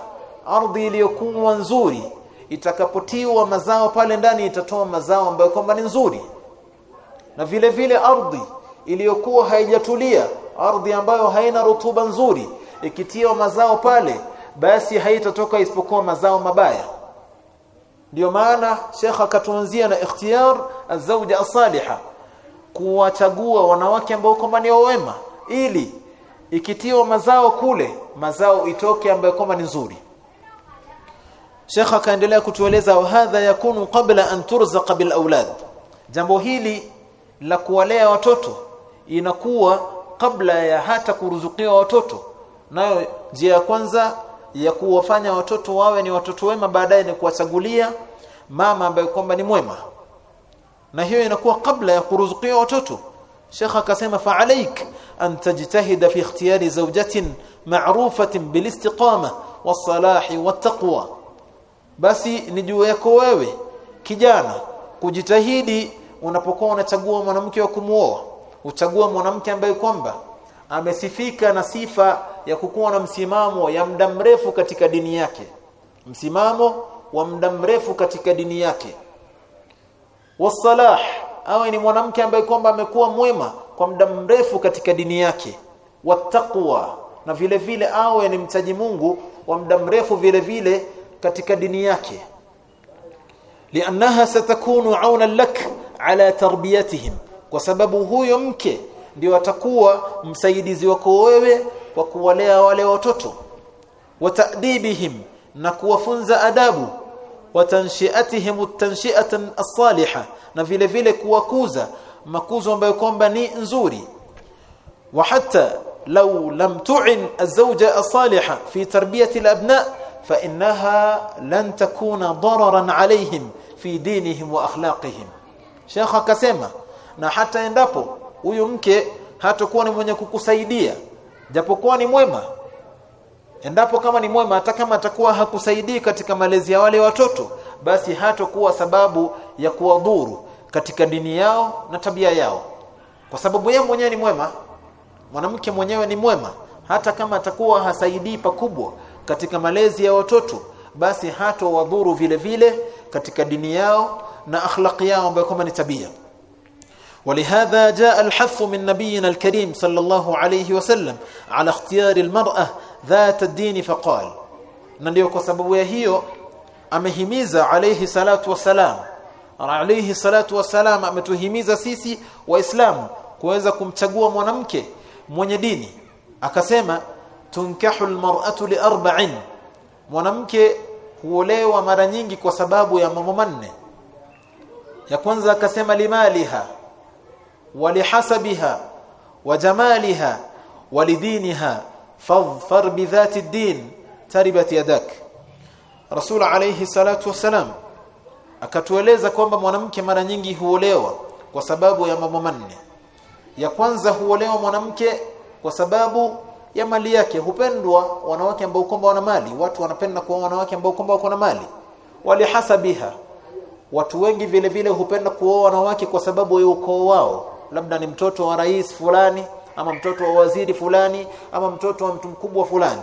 ardhi iliyokuwa nzuri itakapotiwa mazao pale ndani itatoa mazao ambayo kwamba ni nzuri na vile vile ardhi iliyokuwa haijatulia ardhi ambayo haina rutuba nzuri ikitiwa mazao pale basi haitatoka isipokuwa mazao mabaya. Ndio maana Sheikh akatuanzia na ikhtiyar azawja asaliha kuwachagua wanawake ambao kwamba ni wema ili ikitiwa mazao kule mazao itoke ambayo kwamba ni nzuri. Sheikh akaendelea kutueleza hadha yakunu qabla an turzaqa bil aulad jambo hili la kuwalea watoto inakuwa kabla ya hata kuruzukiwa watoto. Nayo njia ya kwanza ya kuwafanya watoto wawe ni watoto wema baadaye ni kuwachagulia mama ambaye kwamba ni mwema. Na hiyo inakuwa kabla ya kuruzukiwa watoto. Sheikh akasema fa alaik an tajtahida fi ikhtiyari zawjatin ma'rufatin bil istiqama was salahi wat taqwa. Basi ni juu yako wewe kijana kujitahidi unapokuwa unachagua mwanamke wa kumuoa uchagua mwanamke ambaye kwamba amesifika na sifa ya kukuwa na msimamo ya muda mrefu katika dini yake. Msimamo wa muda mrefu katika dini yake. Wasalah awe ni mwanamke ambaye kwamba amekuwa mwema kwa muda mrefu katika dini yake. Wattaqwa na vile vile awe ni mtaji Mungu wa muda mrefu vile vile katika dini yake. Liannaha satakunu auna lak ala tarbiyatihim kwa sababu huyo mke ndio atakuwa msaidizi wako wewe kwa kuwalea wale watoto watadibihim na kuwafunza adabu watanshiatihim tanshiatan as-salihah na vile vile kuwakuza makuzo ambayo kwamba ni nzuri wa hata law lam tu'in az-zawja as-salihah fi tarbiyati al-abna fa innaha lan takuna dararan alayhim fi dinihim wa akhlaqihim Sheikh akasema na hata endapo huyu mke hatakuwa ni mwenye kukusaidia japokuwa ni mwema endapo kama ni mwema hata kama atakuwa hakusaidii katika malezi ya wale watoto basi hatakuwa sababu ya kuwadhuru katika dini yao na tabia yao. Kwa sababu yeye mwenyewe ni mwema mwanamke mwenyewe ni mwema hata kama atakuwa hasaidii pakubwa katika malezi ya watoto basi hatowadhuru vile vile katika dini yao na akhlaqi yao ambayo kama ni tabia ولهذا جاء الحث من نبينا الكريم صلى الله عليه وسلم على اختيار المرأة ذات الدين فقال ndio kwa sababu ya hiyo amehimiza alayhi salatu wasalam alayhi salatu wasalam ametuhimiza sisi waislamu kuweza kumchagua mwanamke mwenye dini akasema tunkahu almar'atu li arba'in mwanamke huolewa mara nyingi kwa sababu ya mambo manne ya kwanza akasema limaliha walihasabiha wajamaliha walidiniha fadhfar bidhati ad-din taribat yadak. Rasul alayhi salatu wasalam akatueleza kwamba mwanamke mara nyingi huolewa kwa sababu ya mambo manne. Ya kwanza huolewa mwanamke kwa sababu ya mali yake. Hupendwa wanawake ambao kwamba wana mali watu wanapenda kuoa wanawake ambao kwamba wako na mali. Walihasabiha watu wengi vile vile hupenda kuoa wanawake kwa sababu ya ukoo wao. Labda ni mtoto wa rais fulani ama mtoto wa waziri fulani ama mtoto wa mtu mkubwa fulani.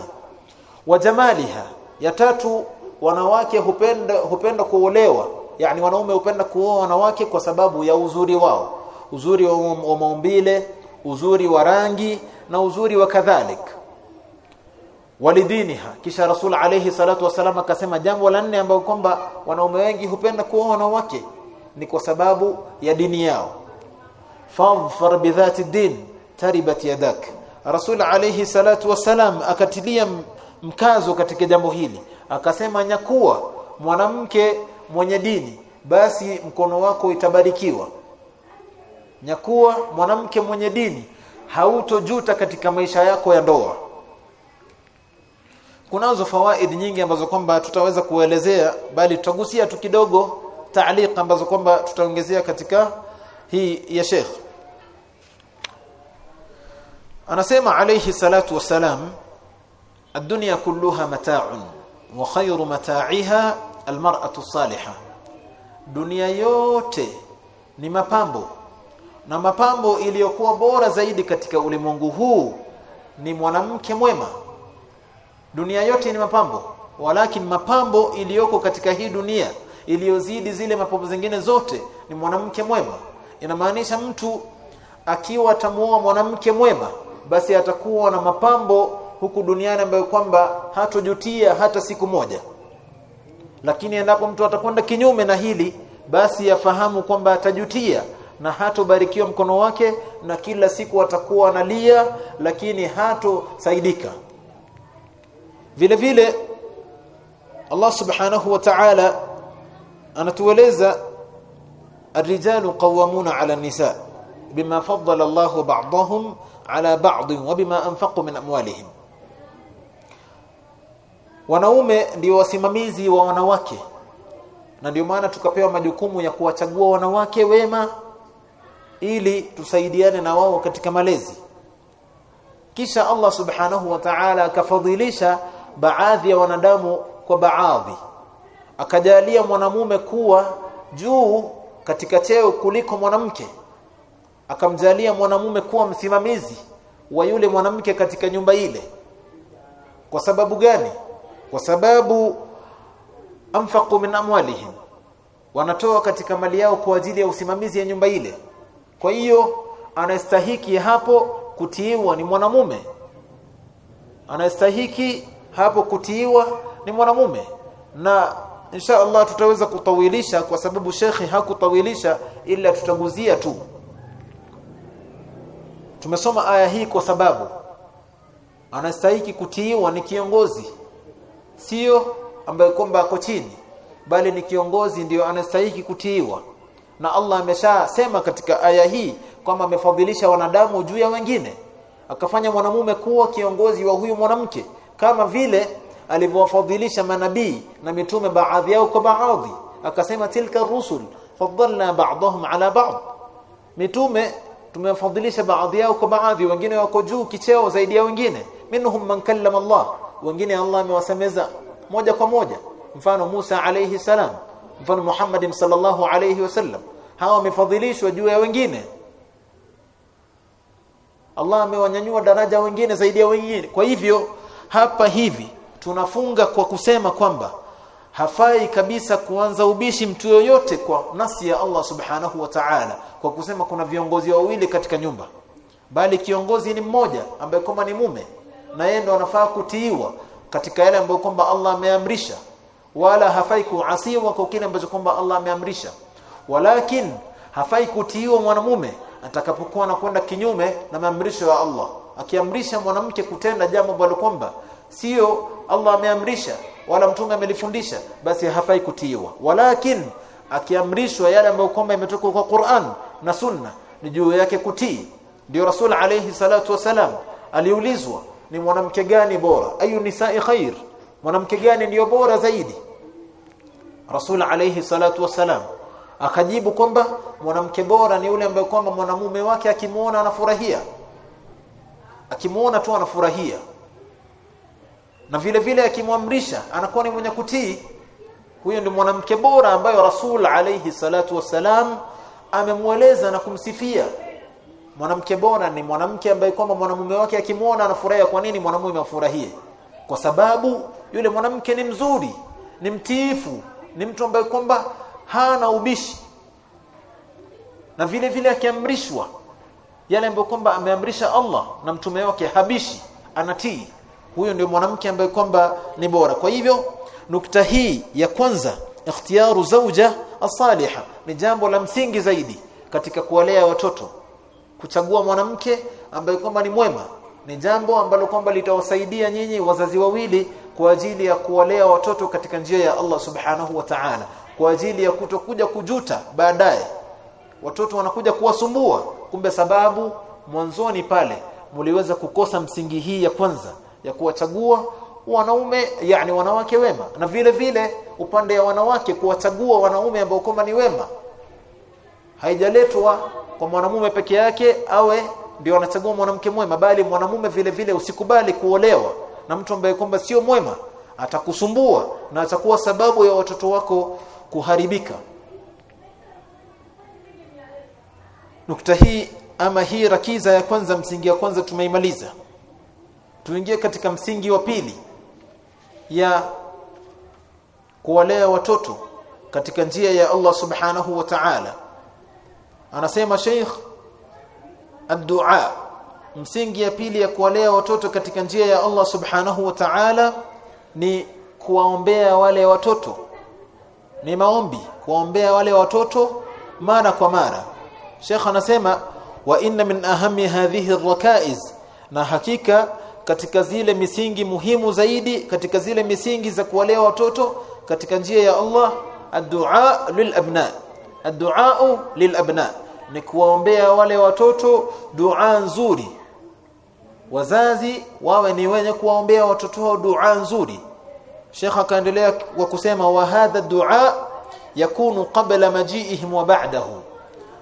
Wa jamaliha ya tatu wanawake hupenda hupenda kuolewa. Yani wanaume hupenda kuoa wanawake kwa sababu ya uzuri wao. Uzuri wa, maumbile uzuri wa rangi na uzuri wa kadhalik walidiniha. Kisha rasul alayhi salatu wasalam akasema jambo la nne ambalo kwamba wanaume wengi hupenda kuoa wanawake ni kwa sababu ya dini yao. Fadhfar bidhati din taribat yadak. Rasul alayhi salatu wasalam akatilia mkazo katika jambo hili. Akasema nyakuwa mwanamke mwenye dini basi mkono wako itabarikiwa. Nyakuwa mwanamke mwenye dini hautojuta katika maisha yako ya ndoa kunazo fawaid nyingi ambazo kwamba tutaweza kuelezea bali tutagusia tu kidogo taaliq ambazo kwamba tutaongezea katika hii ya Sheikh anasema alayhi salatu wasalam الدنيا كلها متاع وخير متاعها المرأة الصالحة dunia yote ni mapambo na mapambo iliyokuwa bora zaidi katika ulimwengu huu ni mwanamke mwema dunia yote ni mapambo walakin mapambo iliyoko katika hii dunia iliyozidi zile mapambo zingine zote ni mwanamke mwema. Inamaanisha mtu akiwa atamuoa mwanamke mwema basi atakuwa na mapambo huku duniani ambayo kwamba hatojutia hata siku moja. Lakini endapo mtu atakwenda kinyume na hili basi yafahamu kwamba atajutia na hatobarikiwa mkono wake na kila siku atakuwa analia lakini hatosaidika vile vile Allah subhanahu wa ta'ala anatueleza الرجال قوامون على النساء بما فضل الله بعضهم على بعض وبما انفقوا من اموالهم wanaume ndio wasimamizi wa wanawake na ndio maana tukapewa majukumu ya kuwachagua wanawake wema ili tusaidiane na wao katika malezi kisha Allah subhanahu wa ta'ala akafadhilisha baadhi ya wanadamu kwa baadhi. Akajalia mwanamume kuwa juu katika cheo kuliko mwanamke. Akamjalia mwanamume kuwa msimamizi wa yule mwanamke katika nyumba ile. Kwa sababu gani? Kwa sababu anfaqu min amwalihim. Wanatoa katika mali yao kwa ajili ya usimamizi ya nyumba ile. Kwa hiyo anastahiki hapo kutiiwa ni mwanamume. Anastahiki hapo kutiiwa ni mwanamume. Na insha Allah tutaweza kutawilisha kwa sababu shekhi hakutawilisha ila tutaguzia tu. Tumesoma aya hii kwa sababu anastahiki kutiiwa ni kiongozi. Sio ambaye kwamba ako chini bali ni kiongozi ndiyo anastahiki kutiiwa. Na Allah ameshasema katika aya hii kwamba amefadhilisha wanadamu juu ya wengine. Akafanya mwanamume kuwa kiongozi wa huyu mwanamke kama vile alivyowafadhilisha manabii na mitume baadhi yao kwa baadhi. Akasema tilka rusul faddalna ba'dahum ala ba'd. Mitume tumewafadhilisha baadhi yao kwa baadhi wengine wako juu kicheo zaidi ya wengine. Minhum man kallama Allah wengine Allah amewasemeza moja kwa moja. Mfano Musa alayhi salam mfano Muhammad sallallahu alayhi wasallam hawa wamefadhilishwa juu ya wengine. Allah amewanyanyua daraja wengine zaidi ya wengine. Kwa hivyo hapa hivi tunafunga kwa kusema kwamba hafai kabisa kuanza ubishi mtu yoyote kwa nasi ya Allah subhanahu wa ta'ala kwa kusema kuna viongozi wawili katika nyumba. Bali kiongozi ni mmoja ambaye kwamba ni mume na yeye ndo anafaa kutiiwa katika yale ambayo kwamba Allah ameamrisha. Wala hafai kuasiwa kwa kile ambacho kwamba Allah ameamrisha. Walakin hafai kutiiwa mwanamume atakapokuwa anakwenda kinyume na maamrisho ya Allah akiamrisha mwanamke kutenda jambo ambalo kwamba sio Allah ameamrisha wala mtume amelifundisha basi hafai kutiiwa. Walakin akiamrishwa yale ambayo kwamba imetoka kwa Qur'an na Sunna ni juu yake kutii. Ndio Rasul alayhi salatu wasalam aliulizwa ni mwanamke gani bora? Ayu nisa'i khair? Mwanamke gani ndio bora zaidi? Rasul alayhi salatu wasalam akajibu kwamba mwanamke bora ni yule ambaye kwamba mwanamume wake akimuona anafurahia akimuona tu anafurahia. Na vile vile akimwamrisha anakuwa ni mwenye kutii. Huyo ndio mwanamke bora ambayo Rasul alayhi salatu wasalam amemweleza na kumsifia. Mwanamke bora ni mwanamke ambaye kwamba mwanamume wake akimuona anafurahia. Kwa nini mwanamume afurahie? Kwa sababu yule mwanamke ni mzuri ni mtiifu ni mtu ambaye kwamba hana ubishi. Na vile vile akiamrishwa yale ambayo kwamba ameamrisha Allah na mtume wake habishi anatii. Huyo ndio mwanamke ambaye kwamba ni bora. Kwa hivyo nukta hii ya kwanza ikhtiyaru zauja asaliha ni jambo la msingi zaidi katika kuwalea watoto. Kuchagua mwanamke ambaye kwamba ni mwema ni jambo ambalo kwamba litawasaidia nyinyi wazazi wawili kwa ajili ya kuwalea watoto katika njia ya Allah subhanahu wa ta'ala. Kwa ajili ya kutokuja kujuta baadaye. Watoto wanakuja kuwasumbua kumbe sababu mwanzoni pale mliweza kukosa msingi hii ya kwanza ya kuwachagua wanaume yani wanawake wema. Na vile vile upande ya wanawake kuwachagua wanaume ambao kwamba ni wema. Haijaletwa kwa mwanamume peke yake awe ndio anachagua mwanamke mwema bali mwanamume vile vile usikubali kuolewa na mtu ambaye kwamba sio mwema. Atakusumbua na atakuwa sababu ya watoto wako kuharibika nukta hii ama hii rakiza ya kwanza msingi ya kwanza tumeimaliza. Tuingie katika msingi wa pili ya kuwalea watoto katika njia ya Allah subhanahu wa ta'ala. Anasema Sheikh ad-du'a msingi ya pili ya kuwalea watoto katika njia ya Allah subhanahu wa ta'ala ni kuwaombea wale watoto. Ni maombi kuwaombea wale watoto mara kwa mara Sheikh anasema wa inna min ahami hadhihi ar-rakaiz na hakika katika zile misingi muhimu zaidi katika zile misingi za kuwalea watoto katika njia ya Allah ad-du'a lil-abna ad-du'a lil-abna ni kuwaombea wale watoto dua nzuri. Wazazi wawe ni wenye kuwaombea watoto wao dua nzuri. Sheikh akaendelea kwa kusema wa hadha dua yakunu qabla majiihim wa ba'dahu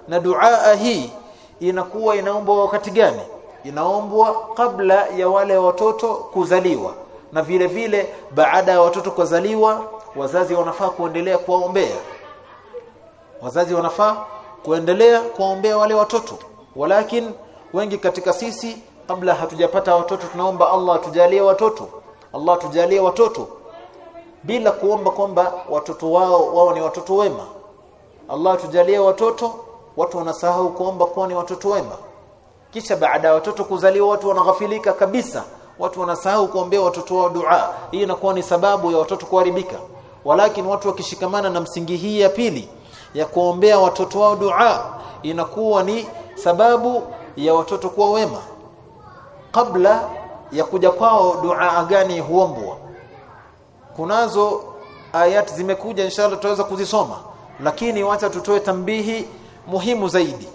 na duaa hii inakuwa inaombwa wakati gani? Inaombwa kabla ya wale watoto kuzaliwa. Na vile vile baada ya watoto kuzaliwa wazazi wanafaa kuendelea kuwaombea. Wazazi wanafaa kuendelea kuwaombea wale watoto. Walakin wengi katika sisi kabla hatujapata watoto tunaomba Allah tujalie watoto. Allah tujalie watoto. Bila kuomba kwamba watoto wao wao ni watoto wema. Allah atujalie watoto watu wanasahau kuomba kuwa ni watoto wema. Kisha baada ya watoto kuzaliwa watu wanaghafilika kabisa. Watu wanasahau kuombea watoto wao dua. Hii inakuwa ni sababu ya watoto kuharibika. Walakin watu wakishikamana na msingi hii ya pili ya kuombea watoto wao dua inakuwa ni sababu ya watoto kuwa wema. Kabla ya kuja kwao dua gani huombwa? Kunazo ayat zimekuja inshallah tutaweza kuzisoma. Lakini wacha tutoe tambihi muhimu zaidi.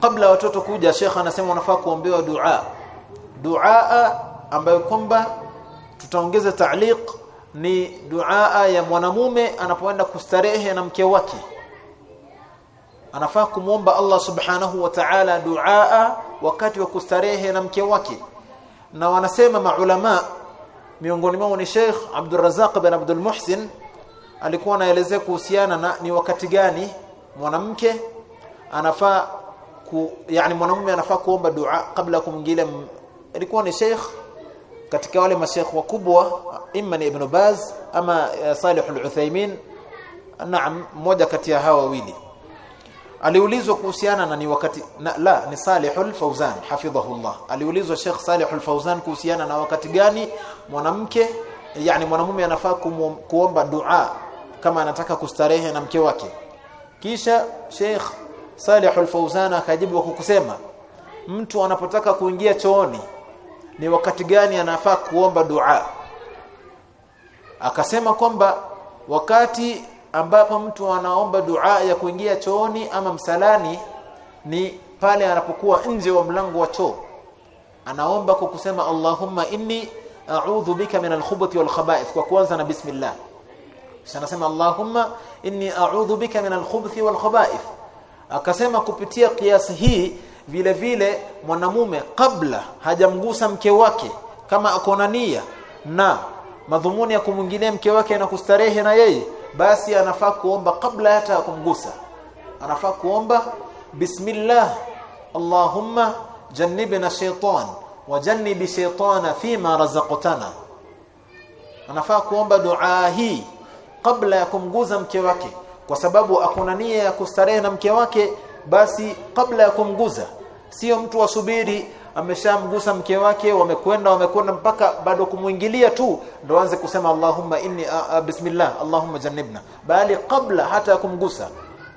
Kabla watoto kuja shekha anasema wanafaa kuombewa dua dua ambayo kwamba tutaongeza taaliq ni dua ya mwanamume anapoenda kustarehe na mke wake. Anafaa kumwomba Allah subhanahu wa ta'ala dua wakati wa kustarehe na mke wake. Na wanasema maulama miongoni mwao ni Sheikh Abdul Razzaq bin Abdul Muhsin alikuwa anaelezea kuhusiana na ni wakati gani mwanamke anafaa ku, yani mwanamume anafaa kuomba dua kabla kumngile ilikuwa ni Sheikh katika wale masheikh wakubwa imma ni Ibn Baz ama Salih al-Uthaymeen naam mmoja kati ya hawa wawili. Aliulizwa kuhusiana na ni wakati na, la ni Salih al-Fawzan hafidhahullah. Aliulizwa Sheikh Salih al-Fawzan kuhusiana na wakati gani mwanamke yani mwanamume anafaa kuomba dua kama anataka kustarehe na mke wake kisha Sheikh Salih al-Fawzan akajibu kwa kusema mtu anapotaka kuingia chooni ni wakati gani anafaa kuomba dua? Akasema kwamba wakati ambapo mtu anaomba dua ya kuingia chooni ama msalani ni pale anapokuwa nje wa mlango wa choo. Anaomba kwa kusema Allahumma inni a'udhu bika min al-khubuthi wal khaba'ith kwa kuanza na bismillah anasema Allahumma inni a'udhu bika min al-khubuthi wal akasema kupitia kiasi hii vile vile mwanamume kabla hajamgusa mke wake kama akona nia na madhumuni ya kumwingilia mke wake na kustarehe na yeye basi anafaa kuomba kabla hata kumgusa. Anafaa kuomba bismillah allahumma jannibna shaytan wa jannibi shaytana fima razaqtana. Anafaa kuomba dua hii kabla ya kumguza mke wake. Kwa sababu akuna nia ya kustarehe na mke wake basi kabla ya kumguza sio mtu asubiri ameshamgusa mke wake wamekwenda wamekwenda mpaka bado kumuingilia tu ndo anze kusema Allahumma inni a, a, bismillah Allahumma jannibna. Bali kabla hata kumgusa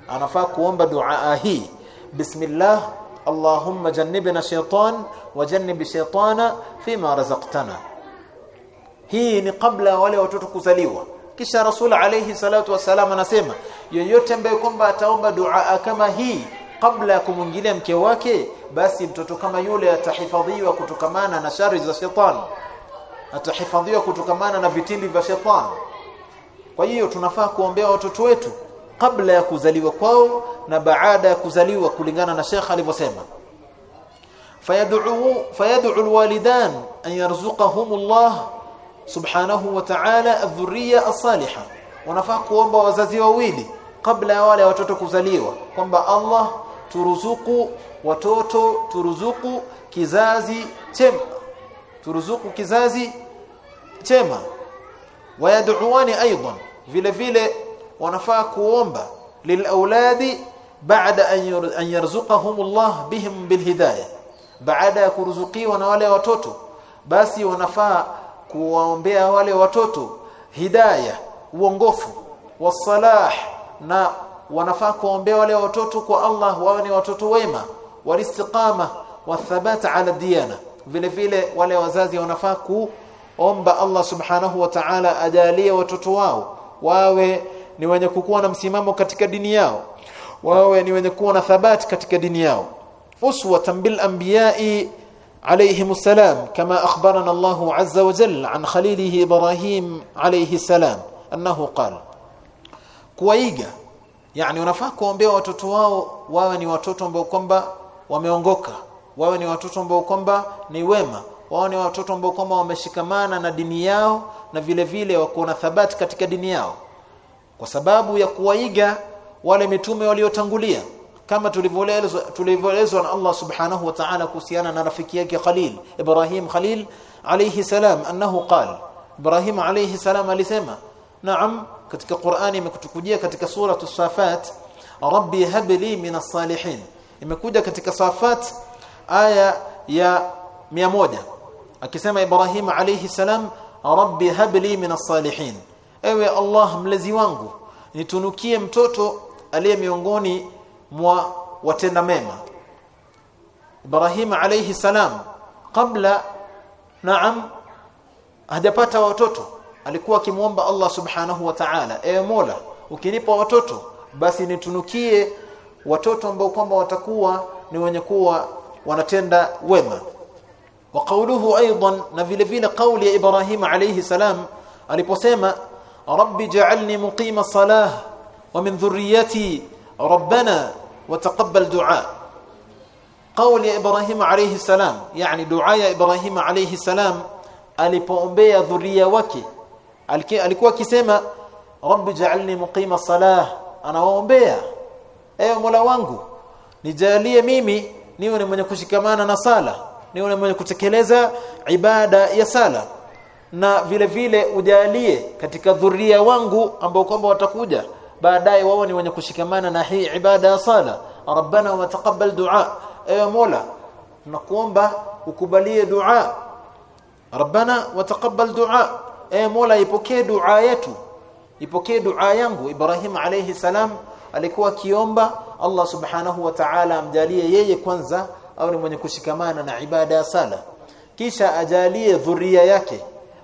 anafaa kuomba dua hii bismillah Allahumma jannibna shaytan wa jannib shaytana fima razaqtana. Hii ni kabla wale watoto kuzaliwa kisha rasul alayhi salatu wasalam anasema yeyote ambaye kwamba ataomba dua kama hii kabla ya kumwingilia mke wake basi mtoto kama yule atahifadhiwa kutokamana na shari za shetani. Atahifadhiwa kutokamana na vitindi vya shetani. Kwa hiyo tunafaa kuombea watoto wetu kabla ya kuzaliwa kwao na baada ya kuzaliwa kulingana na Sheikh alivyosema. Fayad'u fayad'u alwalidan an yarzuqahum Allah subhanahu wa ta'ala adh-dhurriyya as-salihah wanafaa kuomba wazazi wawili kabla ya wale watoto kuzaliwa kwamba Allah turuzuku watoto turuzuku kizazi chema turuzuku kizazi chema. Wayad'uani aidan vile vile wanafaa kuomba lilauladi baada an yarzuqahum Allah bihim bilhidayah. Baada ya kuruzukiwa na wale watoto basi wanafaa kuwaombea wale watoto hidaya uongofu wasalah na wanafaa kuombea wale watoto kwa Allah wawe ni watoto wema walistiqama wathabata ala diyana. Vile vile wale wazazi wanafaa kuomba Allah subhanahu wa ta'ala ajalie watoto wao wawe ni wenye kukuwa na msimamo katika dini yao wawe ni wenye kuwa na thabati katika dini yao. Uswatan bil anbiya'i عليهم السلام كما أخبرنا الله عز وجل عن خليله إبراهيم عليه السلام أنه قال kuwaiga yani wanafaa kuombea watoto wao wawe ni watoto ambao kwamba wameongoka wawe ni watoto ambao kwamba ni wema wawe ni watoto ambao kwamba wameshikamana na dini yao na vile vile wako na thabati katika dini yao kwa sababu ya kuwaiga wale mitume waliotangulia kama tulivyoelezwa tulivyoelezwa na Allah subhanahu wa ta'ala kuhusiana na rafiki yake Khalil Ibrahim Khalil alayhi salam annahu qala Ibrahim alayhi salam alisema Naam katika Qur'ani imekutukujia katika sura As-Safat Rabbi habli minas salihin imekuja katika Safat aya ya 100 akisema Ibrahim alayhi salam Rabbi habli minas salihin ewe Allah mlezi wangu nitunukie mtoto aliye miongoni mwa watenda mema. Ibrahim alayhi salam kabla naam hajapata watoto alikuwa akimwomba Allah subhanahu wa ta'ala ewe Mola ukinipa watoto basi nitunukie watoto ambao kwamba watakuwa ni wenye kuwa wanatenda wema. Wa qawluhu aidan na vile vile kauli ya Ibrahim alayhi salam aliposema rabbi ja'alni muqima salah wa min dhurriyyati rabbana وتقبل دعاء. قول kauli ya السلام يعني salam yani عليه السلام alipoombea dhuria wake alikuwa akisema rabbi ja'alni muqima salah anawaombea ewe mola wangu nijalie mimi niwe ni mwenye kushikamana na sala niwe ni mwenye kutekeleza ibada ya sala na vile vile ujalie katika dhuria wangu ambao kwamba watakuja baadaye wao ni wenye kushikamana na hii ibada ya sala. Rabbana wa taqabbal dua. Ewe mola tunakuomba ukubalie dua. Rabbana wa taqabbal dua. Ewe mola ipokee dua yetu. Ipokee dua yangu. Ibrahim alayhi salam alikuwa akiomba. Allah subhanahu wa ta'ala amjalie yeye kwanza au ni mwenye kushikamana na ibada ya sala. Kisha ajalie dhuria yake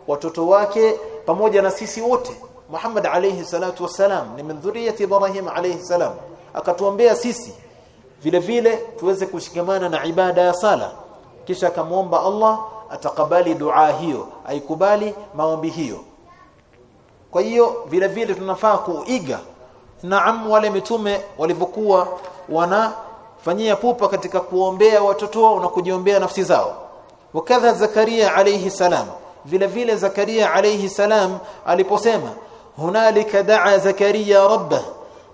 watoto wake pamoja na sisi wote Muhammad alayhi salatu wassalam ni min Ibrahim alayhi salam. Akatuombea sisi vile vile tuweze kushikamana na ibada ya sala. Kisha akamwomba Allah atakabali dua hiyo aikubali maombi hiyo. Kwa hiyo vile vile tunafaa kuiga naam wale mitume walivyokuwa wanafanyia pupa katika kuombea watoto wao na kujiombea nafsi zao. Wakadha zakaria alayhi salam. Vile vile zakaria alayhi salam aliposema hunalika دعا زكريا ربه.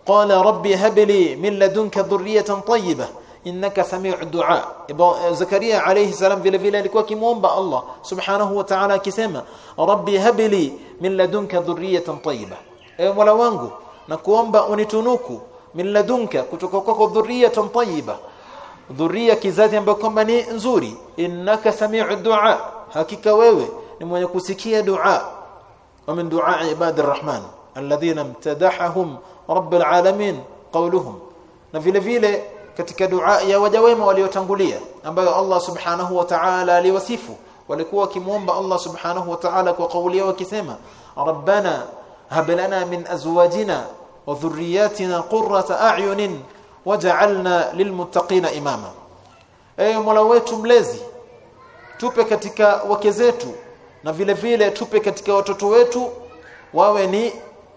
قال ربي هب لي من لدنك ذريه طيبه innaka samiu du'a zakaria alayhi salam vile vile alikuwa kimuomba Allah subhanahu wa ta'ala akisema rabbi hab li min ladunka dhurriyatan tayyibah ewe mola wangu na kuomba unitunuku min ladunka kutoka kwako dhurriyatan tayyiba dhurriya kizazi ambayo kwamba ni nzuri innaka samiu du'a hakika wewe ni mwenye kusikia dua wa دعاء عباد الرحمن الذين امتدحهم رب العالمين قولهم na vile vile katika dua ya waja wema waliotangulia ambayo Allah subhanahu wa ta'ala aliwasifu walikuwa wakimuomba Allah subhanahu wa ta'ala kwa kauli yao wakisema rabbana hab lana min azwajina wa dhurriyyatina qurrata a'yunin waj'alna lilmuttaqina imama. Ewe mola wetu mlezi tupe katika wake zetu na vile vile tupe katika watoto wetu wawe ni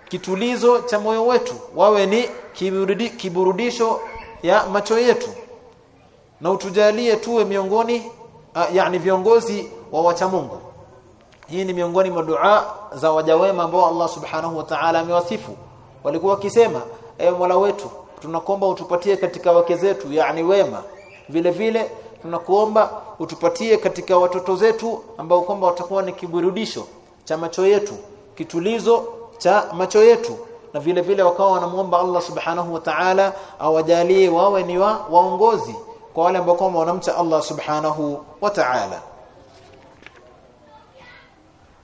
kitulizo cha moyo wetu wawe ni kiburudi, kiburudisho ya macho yetu. Na utujalie tuwe miongoni uh, yani viongozi wa wacha Mungu. Hii ni miongoni mwa dua za wajawema ambao Allah subhanahu wa ta'ala amewasifu. Walikuwa wakisema ewe Mola wetu tunakomba utupatie katika wake zetu yani wema. Vile vile tunakuomba utupatie katika watoto zetu ambao kwamba watakuwa ni kiburudisho cha macho yetu kitulizo cha macho yetu na vile vile wakawa wanamuomba Allah subhanahu wa ta'ala awajalie wawe ni wa, waongozi kwa wale ambao kwamba wanamcha Allah subhanahu wa ta'ala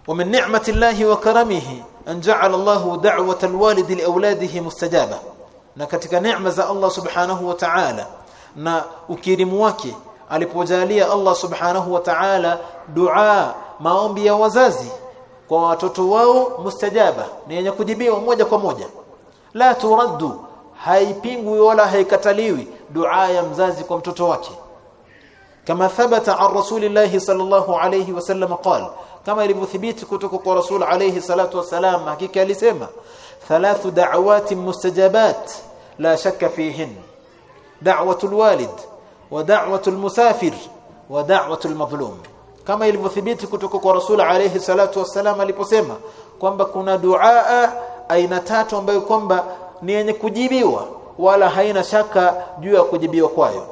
ومن نعمة الله وكرمه أن جعل الله دعوة الوالد لأولاده مستجابة na katika neema za Allah subhanahu wa ta'ala na ukirimu wake alipojalia Allah subhanahu wa ta'ala dua maombi ya wazazi kwa watoto wao mustajaba ni yenye kujibiwa moja kwa moja. La turaddu haipingwi wala haikataliwi dua ya mzazi kwa mtoto wake. Kama thabata an rasulillah sallallahu alayhi wasallam qala kama ilivyothibiti kutoka kwa rasul alayhi salatu wasalam hakika alisema thalathu da'awat mustajabat la shakka fihin. Da'watul walid wa da'watul musafir wa da'watul madhlum kama ilivyothibiti kutoka kwa rasul alayhi salatu wasalam aliposema kwamba kuna duaa aina tatu ambayo kwamba ni yenye kujibiwa wala haina shaka juu ya kujibiwa kwayo.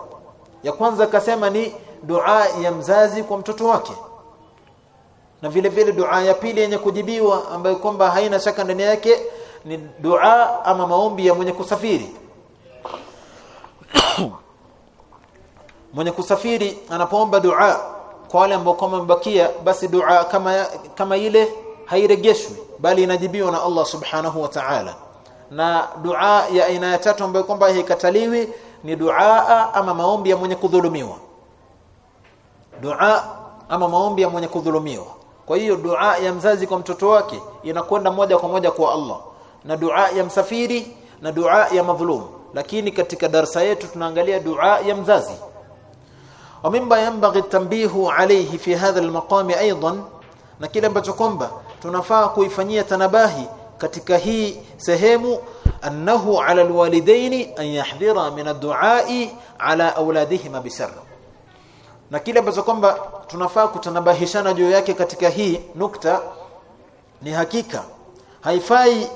Ya kwanza akasema ni dua ya mzazi kwa mtoto wake. Na vile vile dua ya pili yenye kujibiwa ambayo kwamba haina shaka ndani yake ni dua ama maombi ya mwenye kusafiri mwenye kusafiri anapoomba dua kwa wale ambao kama mbakia basi dua kama kama ile hairegeshwi bali inajibiwa na Allah subhanahu wa ta'ala. Na dua ya aina ya tatu ambayo kwamba haikataliwi ni dua ama maombi ya mwenye kudhulumiwa. Dua ama maombi ya mwenye kudhulumiwa. Kwa hiyo dua ya mzazi kwa mtoto wake inakwenda moja kwa moja kwa Allah. Na dua ya msafiri na dua ya madhulum. Lakini katika darsa yetu tunaangalia dua ya mzazi ومما ينبغي التنبيه عليه في هذا المقام ايضا na kile ambacho kwamba tunafaa kuifanyia tanabahi katika hii sehemu annahu ala alwalidaini an yahdhira min ad-du'a'i ala auladihima bisarr na kile ambacho kwamba tunafaa kutanabahishana juu yake katika hii nukta ni hakika haifai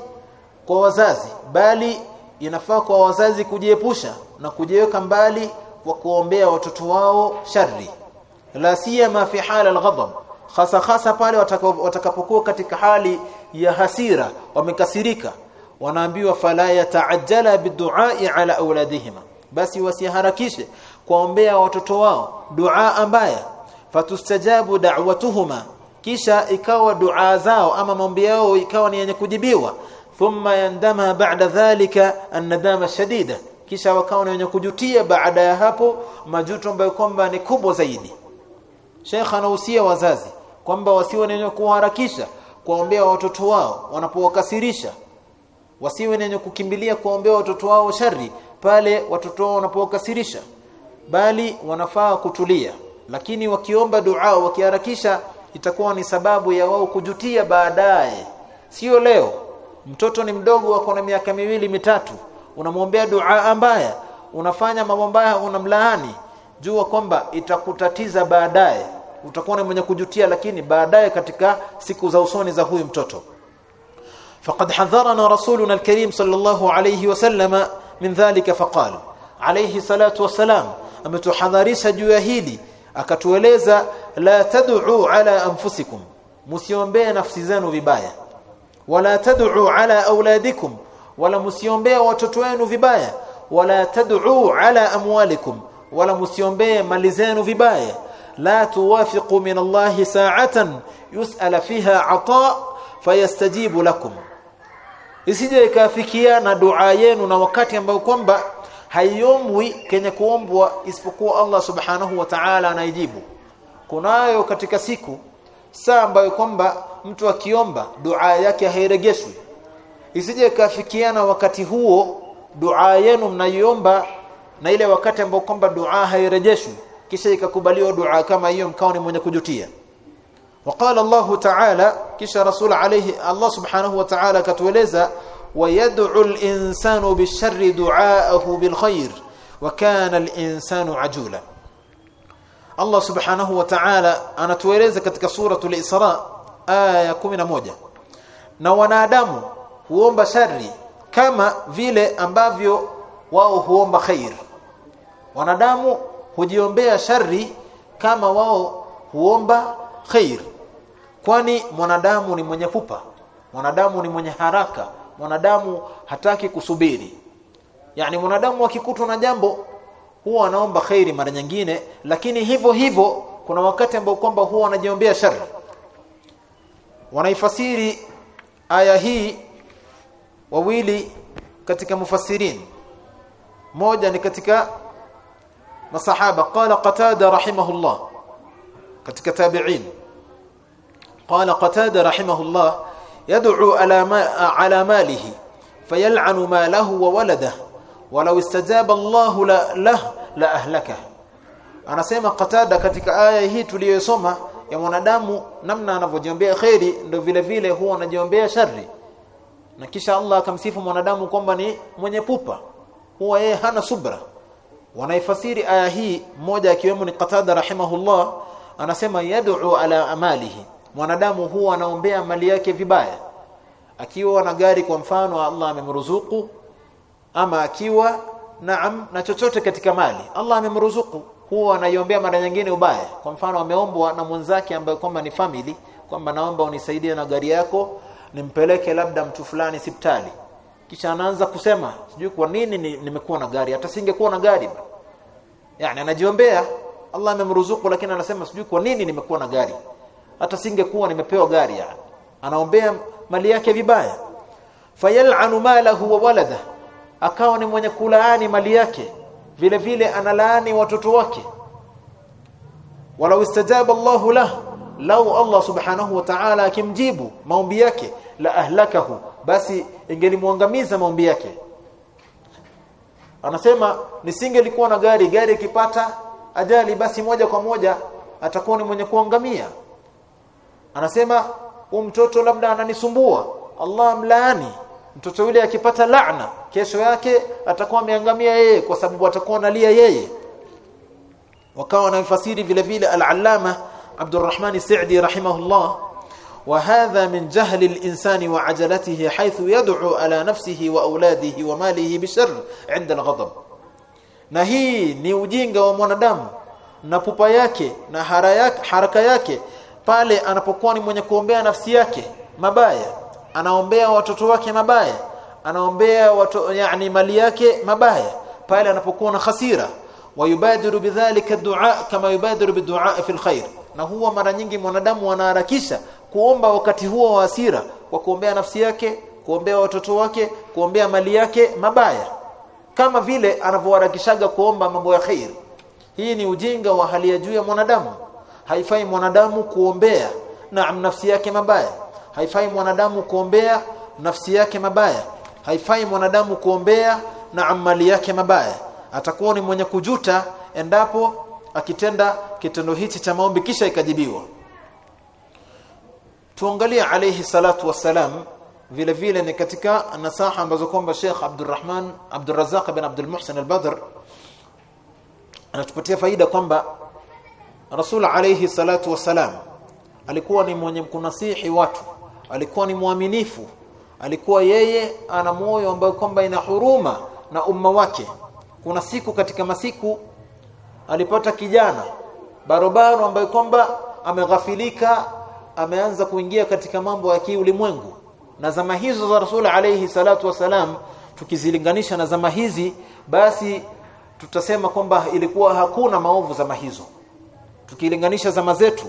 kwa wazazi bali inafaa kwa wazazi kujiepusha na kujiweka mbali kwa kuombea watoto wao shari la siyama fi hali alghadab. Hasa hasa pale watakapokuwa katika hali ya hasira wamekasirika. Wanaambiwa fala yataajjala biduai ala auladihima basi wasiharakishe kuombea watoto wao dua ambaya fatustajabu da'watuhuma. Kisha ikawa dua zao ama maombi yao ikawa ni yenye kujibiwa. Thumma yandama ba'da dhalika an-nadama shadida kisha wakawa ni wenye kujutia baada ya hapo majuto ambayo kwamba ni kubwa zaidi. Sheikh anahusia wazazi kwamba wasiwe wenye kuharakisha kuombea watoto wao wanapowakasirisha. Wasiwe wenye kukimbilia kuombea watoto wao shari pale watoto wao wanapowakasirisha. Bali wanafaa kutulia. Lakini wakiomba dua wakiharakisha itakuwa ni sababu ya wao kujutia baadaye. Sio leo. Mtoto ni mdogo wako na miaka miwili mitatu unamwombea dua mbaya unafanya mambo mbaya unamlaani jua kwamba itakutatiza baadaye. Utakuwa ni mwenye kujutia lakini baadaye katika siku za usoni za huyu mtoto. Faqad hadharana rasuluna alkarim sallallahu alayhi wasallam min dhalika faqala alayhi salatu wassalam. Ametuhadharisha juu ya hili akatueleza la tad'u ala anfusikum. Msiombee nafsi zenu vibaya. Wala tad'u ala auladikum wala msiombee watoto wenu vibaya wala tad'u ala amwalikum wala msiombee mali zenu vibaya. La tuwafiqu min Allah sa'atan yus'ala fiha 'ata fayastajibu lakum. Isije ikafikia na dua yenu na wakati ambao kwamba haiombwi kenye kuombwa isipokuwa Allah subhanahu wa ta'ala anaijibu. Kunayo katika siku saa ambayo kwamba mtu akiomba dua yake hairejeshwi isije kafikiana wakati huo dua yenu mnaiomba na ile wakati ambao kwamba dua hairejeshwi kisha ikakubaliwa dua kama hiyo mkao ni mwenye kujutia وقال الله تعالى kisha rasul alayhi Allah subhanahu wa ta'ala katueleza ويدعو الإنسان بالشر دعاءه بالخير وكان الإنسان عجولا Allah subhanahu wa ta'ala anatueleza katika suratul Isra aya 11 na wanadamu huomba shari kama vile ambavyo wao huomba khair. Wanadamu hujiombea shari kama wao huomba khair. Kwani mwanadamu ni mwenye pupa mwanadamu ni mwenye haraka mwanadamu hataki kusubiri. Yani mwanadamu akikutwa na jambo huwa anaomba khairi mara nyingine lakini hivyo hivyo kuna wakati ambao kwamba huwa anajiombea shari wanaifasiri aya hii wawili katika mufassirin. Moja ni katika masahaba. Qala qatada rahimahullah katika tabi'in. Qala qatada rahimahullah yad'u ala ala malihi fayal'anu malahu wa waladahu walau istajaba Allah la lah la ahlaka anasema qatada katika aya hii tuliyosoma ya mwanadamu namna anavyojiombea khairi ndio vile vile huwa anajiombea shari na kisha Allah akamsifu mwanadamu kwamba ni mwenye pupa. Huwa yeye hana subra. Wanaifasiri aya hii mmoja akiwemo ni Qatada rahimahullah anasema yad'u ala amalihi. Mwanadamu huwa anaombea mali yake vibaya. Akiwa na gari kwa mfano Allah amemruzuku. Ama akiwa naam na chochote katika mali Allah amemruzuku. Huwa anaiombea mara nyingine ubaya. Kwa mfano ameombwa na mwenzake ambaye kwamba ni family kwamba naomba unisaidie na gari yako nimpeleke labda mtu fulani hospitali kisha anaanza kusema sijui kwa nini nimekuwa na gari hata singekuwa na gari yani anajiombea. Allah amemruzuku lakini anasema sijui kwa nini nimekuwa na gari hata singekuwa nimepewa gari yani. Anaombea mali yake vibaya. Fayal'anu malahu wa walada akawa ni mwenye kulaani mali yake. Vile vile analaani watoto wake. Walau istajaba Allahu lah lau Allah subhanahu wa ta'ala akimjibu maombi yake la ahlakahu basi ingelimwangamiza maombi yake. Anasema nisingelikuwa na gari gari ikipata ajali basi moja kwa moja atakuwa ni mwenye kuangamia. Anasema huyu mtoto labda ananisumbua Allah mlaani mtoto yule akipata laana kesho yake atakuwa ameangamia yeye kwa sababu atakuwa analia yeye. Wakawa wanafasiri vile vile al-allama Abdurrahman As-Sa'di rahimahullah وهذا من جهل الإنسان وعجلته حيث يدعو على نفسه وأولاده وماله بشر عند الغضب na hii ni ujinga wa mwanadamu na pupa yake na hara yake, haraka yake pale anapokuwa ni mwenye kuombea nafsi yake mabaya anaombea watoto wake mabaya anaombea watu yani mali yake mabaya pale anapokuwa na hasira wayubadiru bidhalika dua kama yubadiru bidua fi alkhair na huwa mara nyingi mwanadamu anaharakisha kuomba wakati huo wa hasira kwa kuombea nafsi yake kuombea watoto wake kuombea mali yake mabaya. Kama vile anavyoharakishaga kuomba mambo ya khair. Hii ni ujinga wa hali ya juu ya mwanadamu. Haifai mwanadamu kuombea naam nafsi yake mabaya. Haifai mwanadamu kuombea nafsi yake mabaya. Haifai mwanadamu kuombea na amali yake mabaya. Atakuwa ni mwenye kujuta endapo akitenda kitendo hichi cha maombi kisha ikajibiwa. Tuangalie alayhi salatu wassalam vile vile ni katika nasaha ambazo kwamba Sheikh Abdurrahman Abdurrazzaq bin Abdul Muhsin al-Badr anatupatia faida kwamba Rasul alayhi salatu wassalam alikuwa ni mwenye kunasihi watu alikuwa ni mwaminifu alikuwa yeye ana moyo ambao kwamba ina huruma na umma wake. Kuna siku katika masiku alipata kijana. Barobaro ambaye kwamba ameghafilika ameanza kuingia katika mambo ya kiulimwengu. Na zama hizo za Rasul alayhi salatu wasalam tukizilinganisha na zama hizi basi tutasema kwamba ilikuwa hakuna maovu zama hizo. Tukilinganisha zama zetu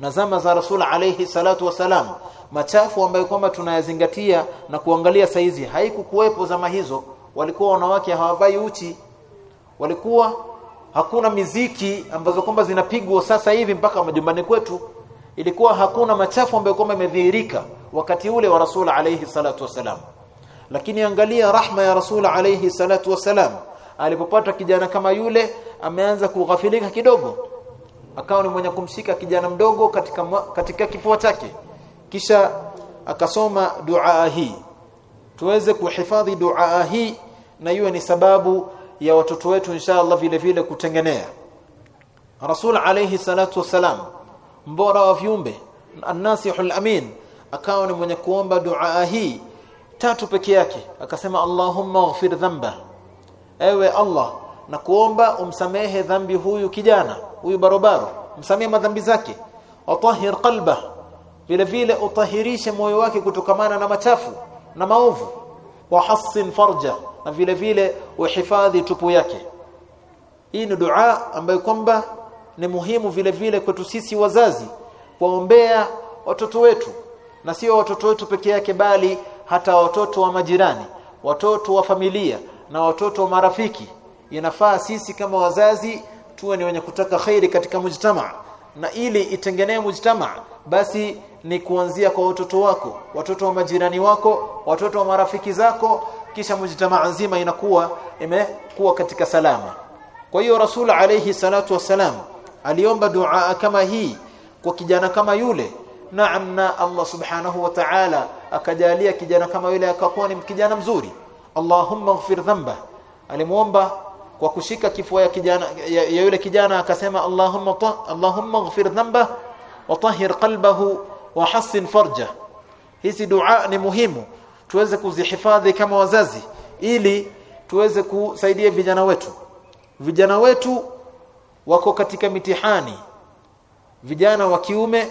na zama za Rasul alayhi salatu wasalam machafu ambayo kwamba tunayazingatia na kuangalia saizi haikukuwepo zama hizo. Walikuwa wanawake hawavai uchi. Walikuwa hakuna miziki ambazo kwamba zinapigwa sasa hivi mpaka majumbani kwetu. Ilikuwa hakuna machafu ambayo kwamba imedhihirika wakati ule wa Rasul alayhi salatu wasalam lakini angalia rahma ya Rasul alayhi salatu wasalam alipopata kijana kama yule ameanza kughafilika kidogo. Akawa ni mwenye kumshika kijana mdogo katika katika kifua chake. Kisha akasoma duaa hii. Tuweze kuhifadhi duaa hii na iwe ni sababu ya watoto wetu inshallah vile vile kutengenea. Rasul alayhi salatu wasalam mbora wa viumbe an-nasihul amin akawa ni mwenye kuomba dua hii tatu peke yake. Akasema Allahumma ighfir dhanba. Ewe Allah na kuomba umsamehe dhambi huyu kijana huyu barobaro. Msamehe madhambi zake. Watahhir qalba vile vile utahirishe moyo wake kutokamana na machafu na maovu wahassin farja na vile vile uhifadhi tupu yake. Hii ni dua ambayo kwamba ni muhimu vile vile kwetu sisi wazazi kuombea watoto wetu na sio watoto wetu peke yake bali hata watoto wa majirani watoto wa familia na watoto wa marafiki. Inafaa sisi kama wazazi tuwe ni wenye kutaka khairi katika mujtama na ili itengenee mujtama basi ni kuanzia kwa watoto wako watoto wa majirani wako watoto wa marafiki zako kisha mujtama nzima inakuwa imekuwa katika salama. Kwa hiyo rasul alayhi salatu wasalam aliomba dua kama hii kwa kijana kama yule. Naam na Allah subhanahu wa ta'ala akajalia kijana kama yule akakuwa ni kijana mzuri. Allahumma ighfir dhanba. Alimuomba kwa kushika kifua ya kijana ya, ya yule kijana akasema Allahumma ta, Allahumma ighfir dhanba wa tahhir qalbahu wa hassin farja. Hizi dua ni muhimu tuweze kuzihifadhi kama wazazi ili tuweze kusaidia vijana wetu. Vijana wetu wako katika mitihani vijana wa kiume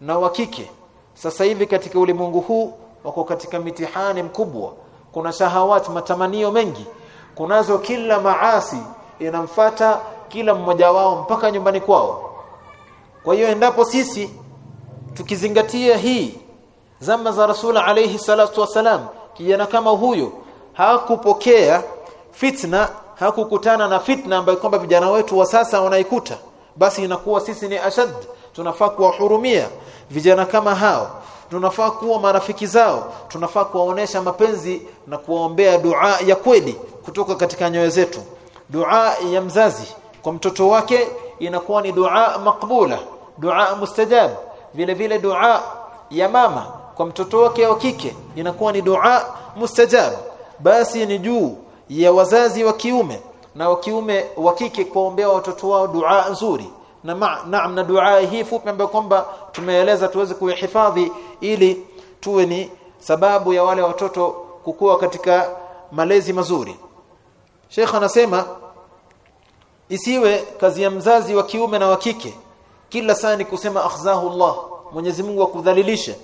na wa kike. Sasa hivi katika ulimwengu huu wako katika mitihani mkubwa. Kuna shahawati matamanio mengi kunazo kila maasi inamfata kila mmoja wao mpaka nyumbani kwao. Kwa hiyo endapo sisi tukizingatia hii zama za rasula alayhi salatu wasalam kijana kama huyo hakupokea fitna hakukutana na fitna ambayo kwamba vijana wetu wa sasa wanaikuta. Basi inakuwa sisi ni ashad tunafaa kuwahurumia vijana kama hao tunafaa kuwa marafiki zao tunafaa kuwaonesha mapenzi na kuwaombea dua ya kweli kutoka katika nyoyo zetu. Dua ya mzazi kwa mtoto wake inakuwa ni dua makbula dua mustajab. Vile vile dua ya mama kwa mtoto wake wa kike inakuwa ni dua mustajab. Basi ni juu ya wazazi wa kiume na wa kiume wa kike kuombea watoto wao dua nzuri. Na naam na dua hii fupi ambayo kwamba tumeeleza tuweze kuihifadhi ili tuwe ni sababu ya wale watoto kukua katika malezi mazuri Sheikh anasema isiwe kazi ya mzazi wa kiume na wa kike kila saa ni kusema akhzahu Allah Mwenyezi Mungu akudhalilishe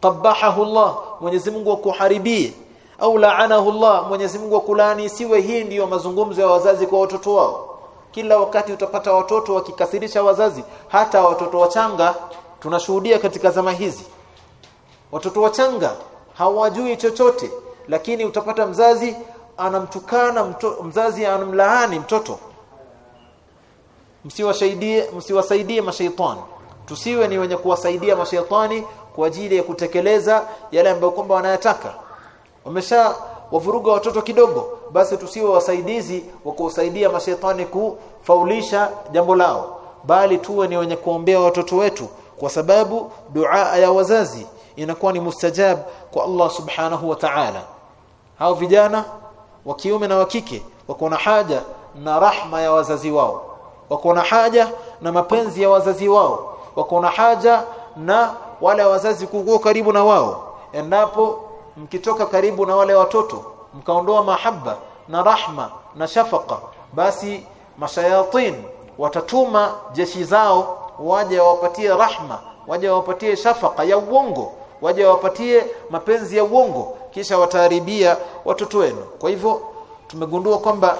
qabahahu Allah Mwenyezi Mungu akuharibie au laanahu Allah Mwenyezi Mungu akulani isiwe hii ndiyo mazungumzo ya wazazi kwa watoto wao. Kila wakati utapata watoto wakikasirisha wazazi hata watoto wachanga tunashuhudia katika zama hizi. Watoto wachanga hawajui chochote lakini utapata mzazi anamtukana mto, mzazi anamlaani mtoto. Msiwasaidie msiwasaidie mashaitani. Tusiwe ni wenye kuwasaidia mashaitani kwa ajili ya kutekeleza yale ambayo kwamba wanayataka. Wamesha wavuruga watoto kidogo basi tusiwe wasaidizi wa kuwasaidia mashaitani kufaulisha jambo lao. Bali tuwe ni wenye kuombea watoto wetu kwa sababu dua ya wazazi inakuwa ni mustajab kwa Allah subhanahu wa ta'ala. Hao vijana wa kiume na wa kike wako na haja na rahma ya wazazi wao wako na haja na mapenzi ya wazazi wao wako na haja na wale wazazi kuwa karibu na wao. Endapo mkitoka karibu na wale watoto mkaondoa mahaba na rahma na shafaka basi mashayatin watatuma jeshi zao waje wapatie rahma waje wapatie shafaka ya uongo waje wapatie mapenzi ya uongo kisha wataharibia watoto wenu. Kwa hivyo tumegundua kwamba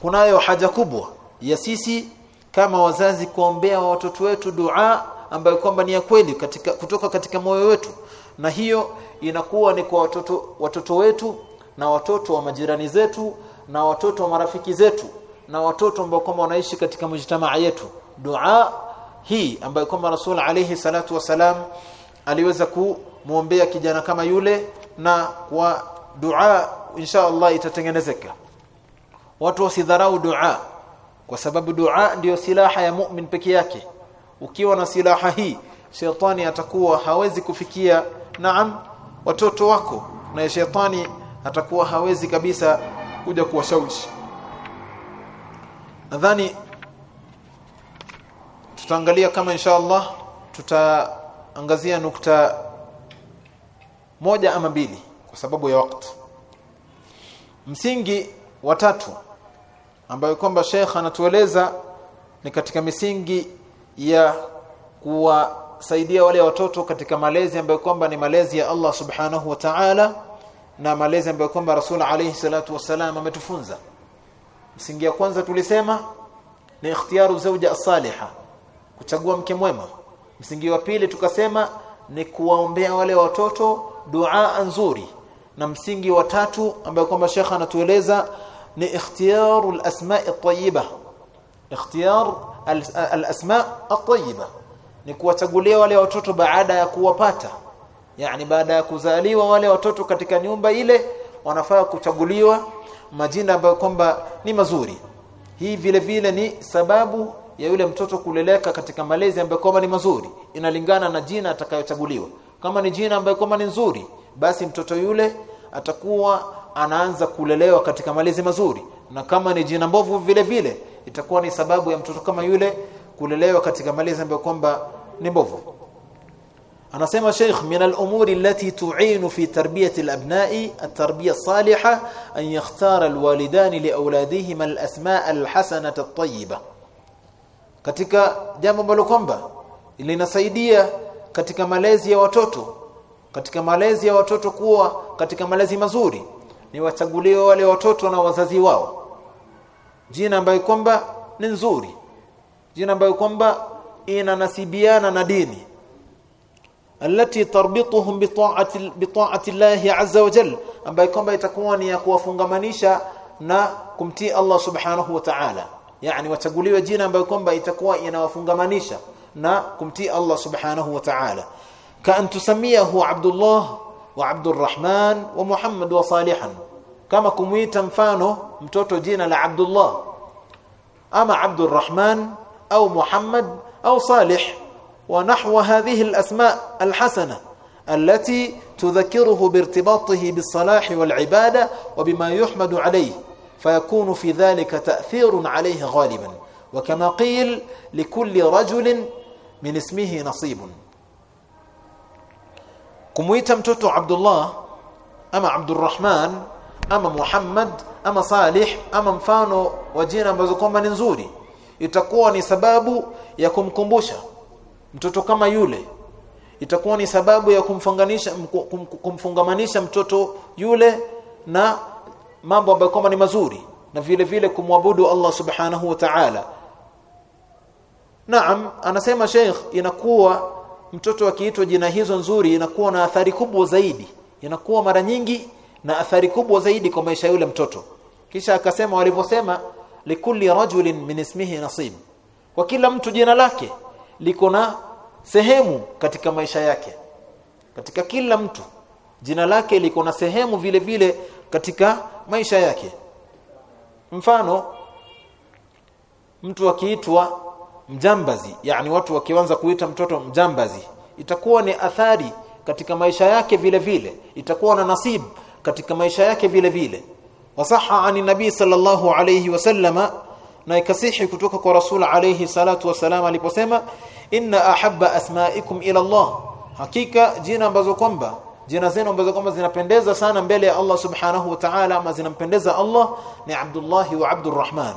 kunayo haja kubwa ya sisi kama wazazi kuombea watoto wetu dua ambayo kwamba ni ya kweli katika kutoka katika moyo wetu. Na hiyo inakuwa ni kwa watoto watoto wetu na watoto wa majirani zetu na watoto wa marafiki zetu na watoto ambao kwamba wanaishi katika mujtamaa yetu. Dua hii ambayo kwamba Rasul alayhi salatu wasalam aliweza kumwombea kijana kama yule na kwa dua insha Allah itatengenezeka. Watu wasidharau dua kwa sababu dua ndiyo silaha ya mu'min peke yake. Ukiwa na silaha hii shetani atakuwa hawezi kufikia naam watoto wako na shetani atakuwa hawezi kabisa kuja kuwashawishi. Nadhani tutaangalia kama insha Allah tutaangazia nukta moja ama mbili kwa sababu ya wakati. Msingi wa tatu ambayo kwamba Sheikh anatueleza ni katika misingi ya kuwasaidia wale watoto katika malezi ambayo kwamba ni malezi ya Allah Subhanahu wa Ta'ala na malezi ambayo kwamba Rasul alayhi salatu wasalam ametufunza. Msingi ya kwanza tulisema ni ikhtiyaru zawja as-saliha kuchagua mke mwema msingi wa pili tukasema ni kuwaombea wale watoto dua nzuri. Na msingi wa tatu ambayo kwamba Sheikh anatueleza ni ikhtiyaru al-asma' at-tayyiba. Ikhtiyar al-asma' at-tayyiba. Ni kuwachagulia wale watoto baada ya kuwapata. Yani baada ya kuzaliwa wale watoto katika nyumba ile wanafaa kuchaguliwa majina ambayo kwamba ni mazuri. Hii vile vile ni sababu ya yule mtoto kuleleka katika malezi ambayo kwamba ni mazuri inalingana na jina atakayochaguliwa. Kama ni jina ambayo kwamba ni nzuri basi mtoto yule atakuwa anaanza kulelewa katika malezi mazuri. Na kama ni jina mbovu vile vile itakuwa ni sababu ya mtoto kama yule kulelewa katika malezi ambayo kwamba ni mbovu. Anasema Sheikh min al-umuri allati tu'inu fi tarbiyati al-abna'i at-tarbiya as-salihah an yakhtara al-walidani li awladihima al-asma' al-hasanah at-tayyibah katika jambo ambalo kwamba linasaidia katika malezi ya watoto katika malezi ya watoto kuwa katika malezi mazuri ni wachaguliwe wale watoto na wazazi wao. Jina ambayo kwamba ni nzuri jina ambayo kwamba inanasibiana na dini. Alati tarbituhum bi ta'ati bi azza wa jalla ambayo kwamba itakuwa ni ya kuwafungamanisha na kumtii Allah subhanahu wa ta'ala. Yani wachaguliwe jina ambayo kwamba itakuwa inawafungamanisha na kumtii Allah subhanahu wa ta'ala كأن تسميه عبد الله وعبد الرحمن ومحمد وصالحا كما كميت mfano mtoto jina la Abdullah ama Abdurrahman au Muhammad au Salih ونحو هذه الأسماء الحسنة التي تذكره بارتباطه بالصلاح والعبادة وبما يحمد عليه فيكون في ذلك تأثير عليه غالبا وكما قيل لكل رجل من اسمه نصيب kumuita mtoto Abdullah ama Abdurrahman ama Muhammad ama Salih ama mfano wa jina ambazo kwamba ni nzuri itakuwa ni sababu ya kumkumbusha mtoto kama yule itakuwa ni sababu ya kumfunganisha kum, kumfungamanisha mtoto yule na mambo ambayo kwamba ni mazuri na vile vile kumwabudu Allah subhanahu wa ta'ala. Naam anasema Sheikh inakuwa mtoto akiitwa jina hizo nzuri inakuwa na athari kubwa zaidi. Inakuwa mara nyingi na athari kubwa zaidi kwa maisha yule mtoto. Kisha akasema walivyosema likulli rajulin min ismihi nasib. Kwa kila mtu jina lake liko na sehemu katika maisha yake. Katika kila mtu jina lake liko na sehemu vile vile katika maisha yake. Mfano mtu akiitwa mjambazi yani watu wakianza kuita mtoto mjambazi itakuwa ni athari katika maisha yake vile vile. Itakuwa na nasib katika maisha yake vile vile. Wasaha ani nabii sallallahu alayhi wasallama na ikasihi kutoka kwa rasul alayhi salatu wasalam aliposema inna ahabba asma'ikum ila Allah. Hakika jina ambazo kwamba jina zenu ambazo kwamba zinapendeza sana mbele ya Allah subhanahu wa ta'ala ama zinampendeza Allah ni Abdullah wa Abdurrahman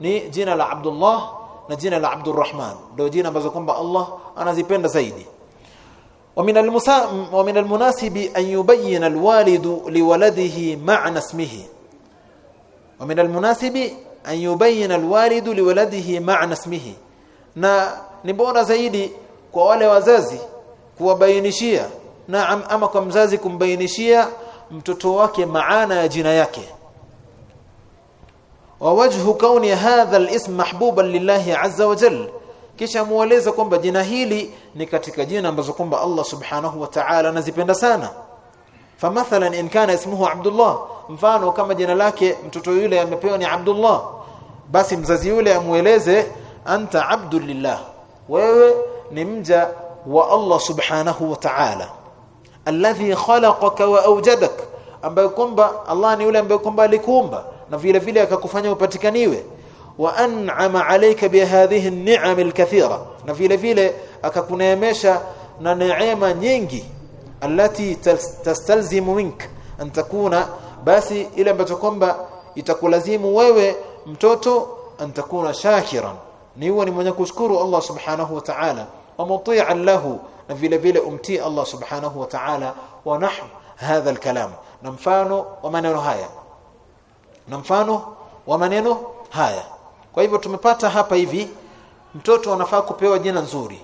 ni jina la Abdullah na jina la Abdurrahman ndio jina ambazo kwamba Allah anazipenda zaidi ومن المسا ومن المناسب أن يبين الوالد لولده معنى اسمه ومن المناسب أن يبين الوالد لولده معنى اسمه na ni bora zaidi kwa wale wazazi kuwabainishia na ama kwa mzazi kumbainishia mtoto wake maana ya jina yake. Wa wajhu kauni hadha al-ism mahbuban lillahi azza wa jalla kisha mueleza kwamba jina hili ni katika jina ambazo kwamba Allah subhanahu wa ta'ala anazipenda sana. Famathalan in kana ismuhu Abdullah mfano kama jina lake mtoto yule amepewa ni Abdullah basi mzazi yule amueleze anta abdullah wewe ni mja wa Allah subhanahu wa ta'ala alladhi khalaqaka wa awjadak ambaye kwamba Allah ni yule ambaye kwamba alikuumba na vile vile akakufanya upatikaniwe. Wa an'ama alayka bihadhihi an-ni'am al-kathira na vile vile akakuneemesha na neema nyingi allati tastalzimu mink an takuna basi ile ambacho kwamba itakulazimu wewe mtoto an takuna shakiran ni huwa ni mwenye kushukuru Allah subhanahu wa ta'ala. Wa muti'an lahu na vile vile umtii Allah subhanahu wa ta'ala wa nahw hadha al-kalam. Na mfano wa maneno haya. Na mfano wa maneno haya. Kwa hivyo tumepata hapa hivi mtoto anafaa kupewa jina nzuri.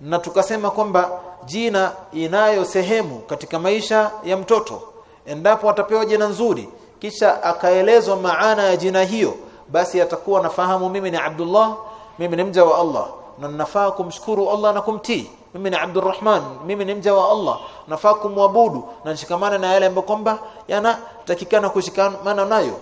Na tukasema kwamba jina inayo sehemu katika maisha ya mtoto. Endapo atapewa jina nzuri kisha akaelezwa maana ya jina hiyo basi atakuwa nafahamu mimi ni Abdullah mimi ni mja wa Allah. Na nafaa kumshukuru Allah na kumtii mimi ni Abdurrahman. Mimi ni mja wa Allah. Nafaa kumwabudu na nishikamana na yale ambayo kwamba yanatakikana kushikamana nayo.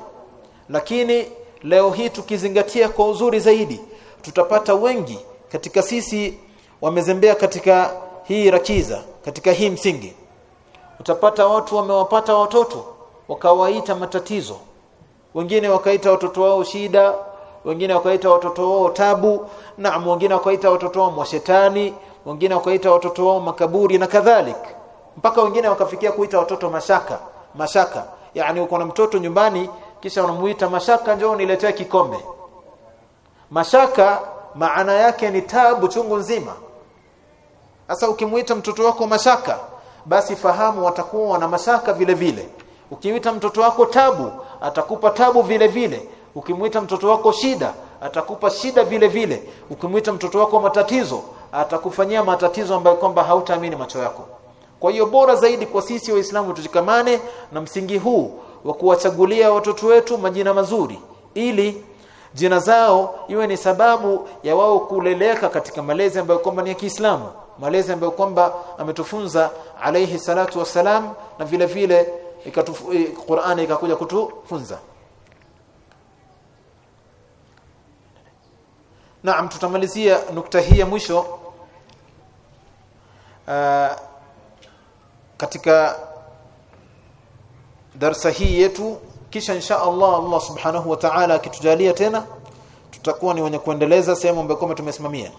Lakini leo hii tukizingatia kwa uzuri zaidi tutapata wengi katika sisi wamezembea katika hii rakiza katika hii msingi. Utapata watu wamewapata watoto wakawaita matatizo. Wengine wakaita watoto wao shida wengine wakaita watoto wao tabu. Na wengine wakaita watoto wao mwashetani wengine wakaita watoto wao makaburi na kadhalik. Mpaka wengine wakafikia kuita watoto mashaka mashaka. Yani uko na mtoto nyumbani kisha unamuita mashaka njoo niletee kikombe. Mashaka maana yake ni tabu chungu nzima. Sasa ukimuita mtoto wako mashaka basi fahamu watakuwa na mashaka vile vile. Ukimuita mtoto wako tabu atakupa tabu vile vile. Ukimuita mtoto wako shida atakupa shida vile vile. Ukimuita mtoto wako matatizo atakufanyia matatizo ambayo kwamba hautaamini macho yako. Kwa hiyo bora zaidi kwa sisi waislamu tushikamane na msingi huu wa kuwachagulia watoto wetu majina mazuri ili jina zao iwe ni sababu ya wao kuleleka katika malezi ambayo kwamba ni ya Kiislamu malezi ambayo kwamba ametufunza alayhi salatu wassalam na vile vile Qur'ani ikakuja kutufunza Naam tutamalizia nukta hii ya mwisho. Uh, katika darsa hii yetu kisha insha Allah Allah subhanahu wa ta'ala akitujalia tena tutakuwa ni wenye kuendeleza sehemu ambayo tumesimamia.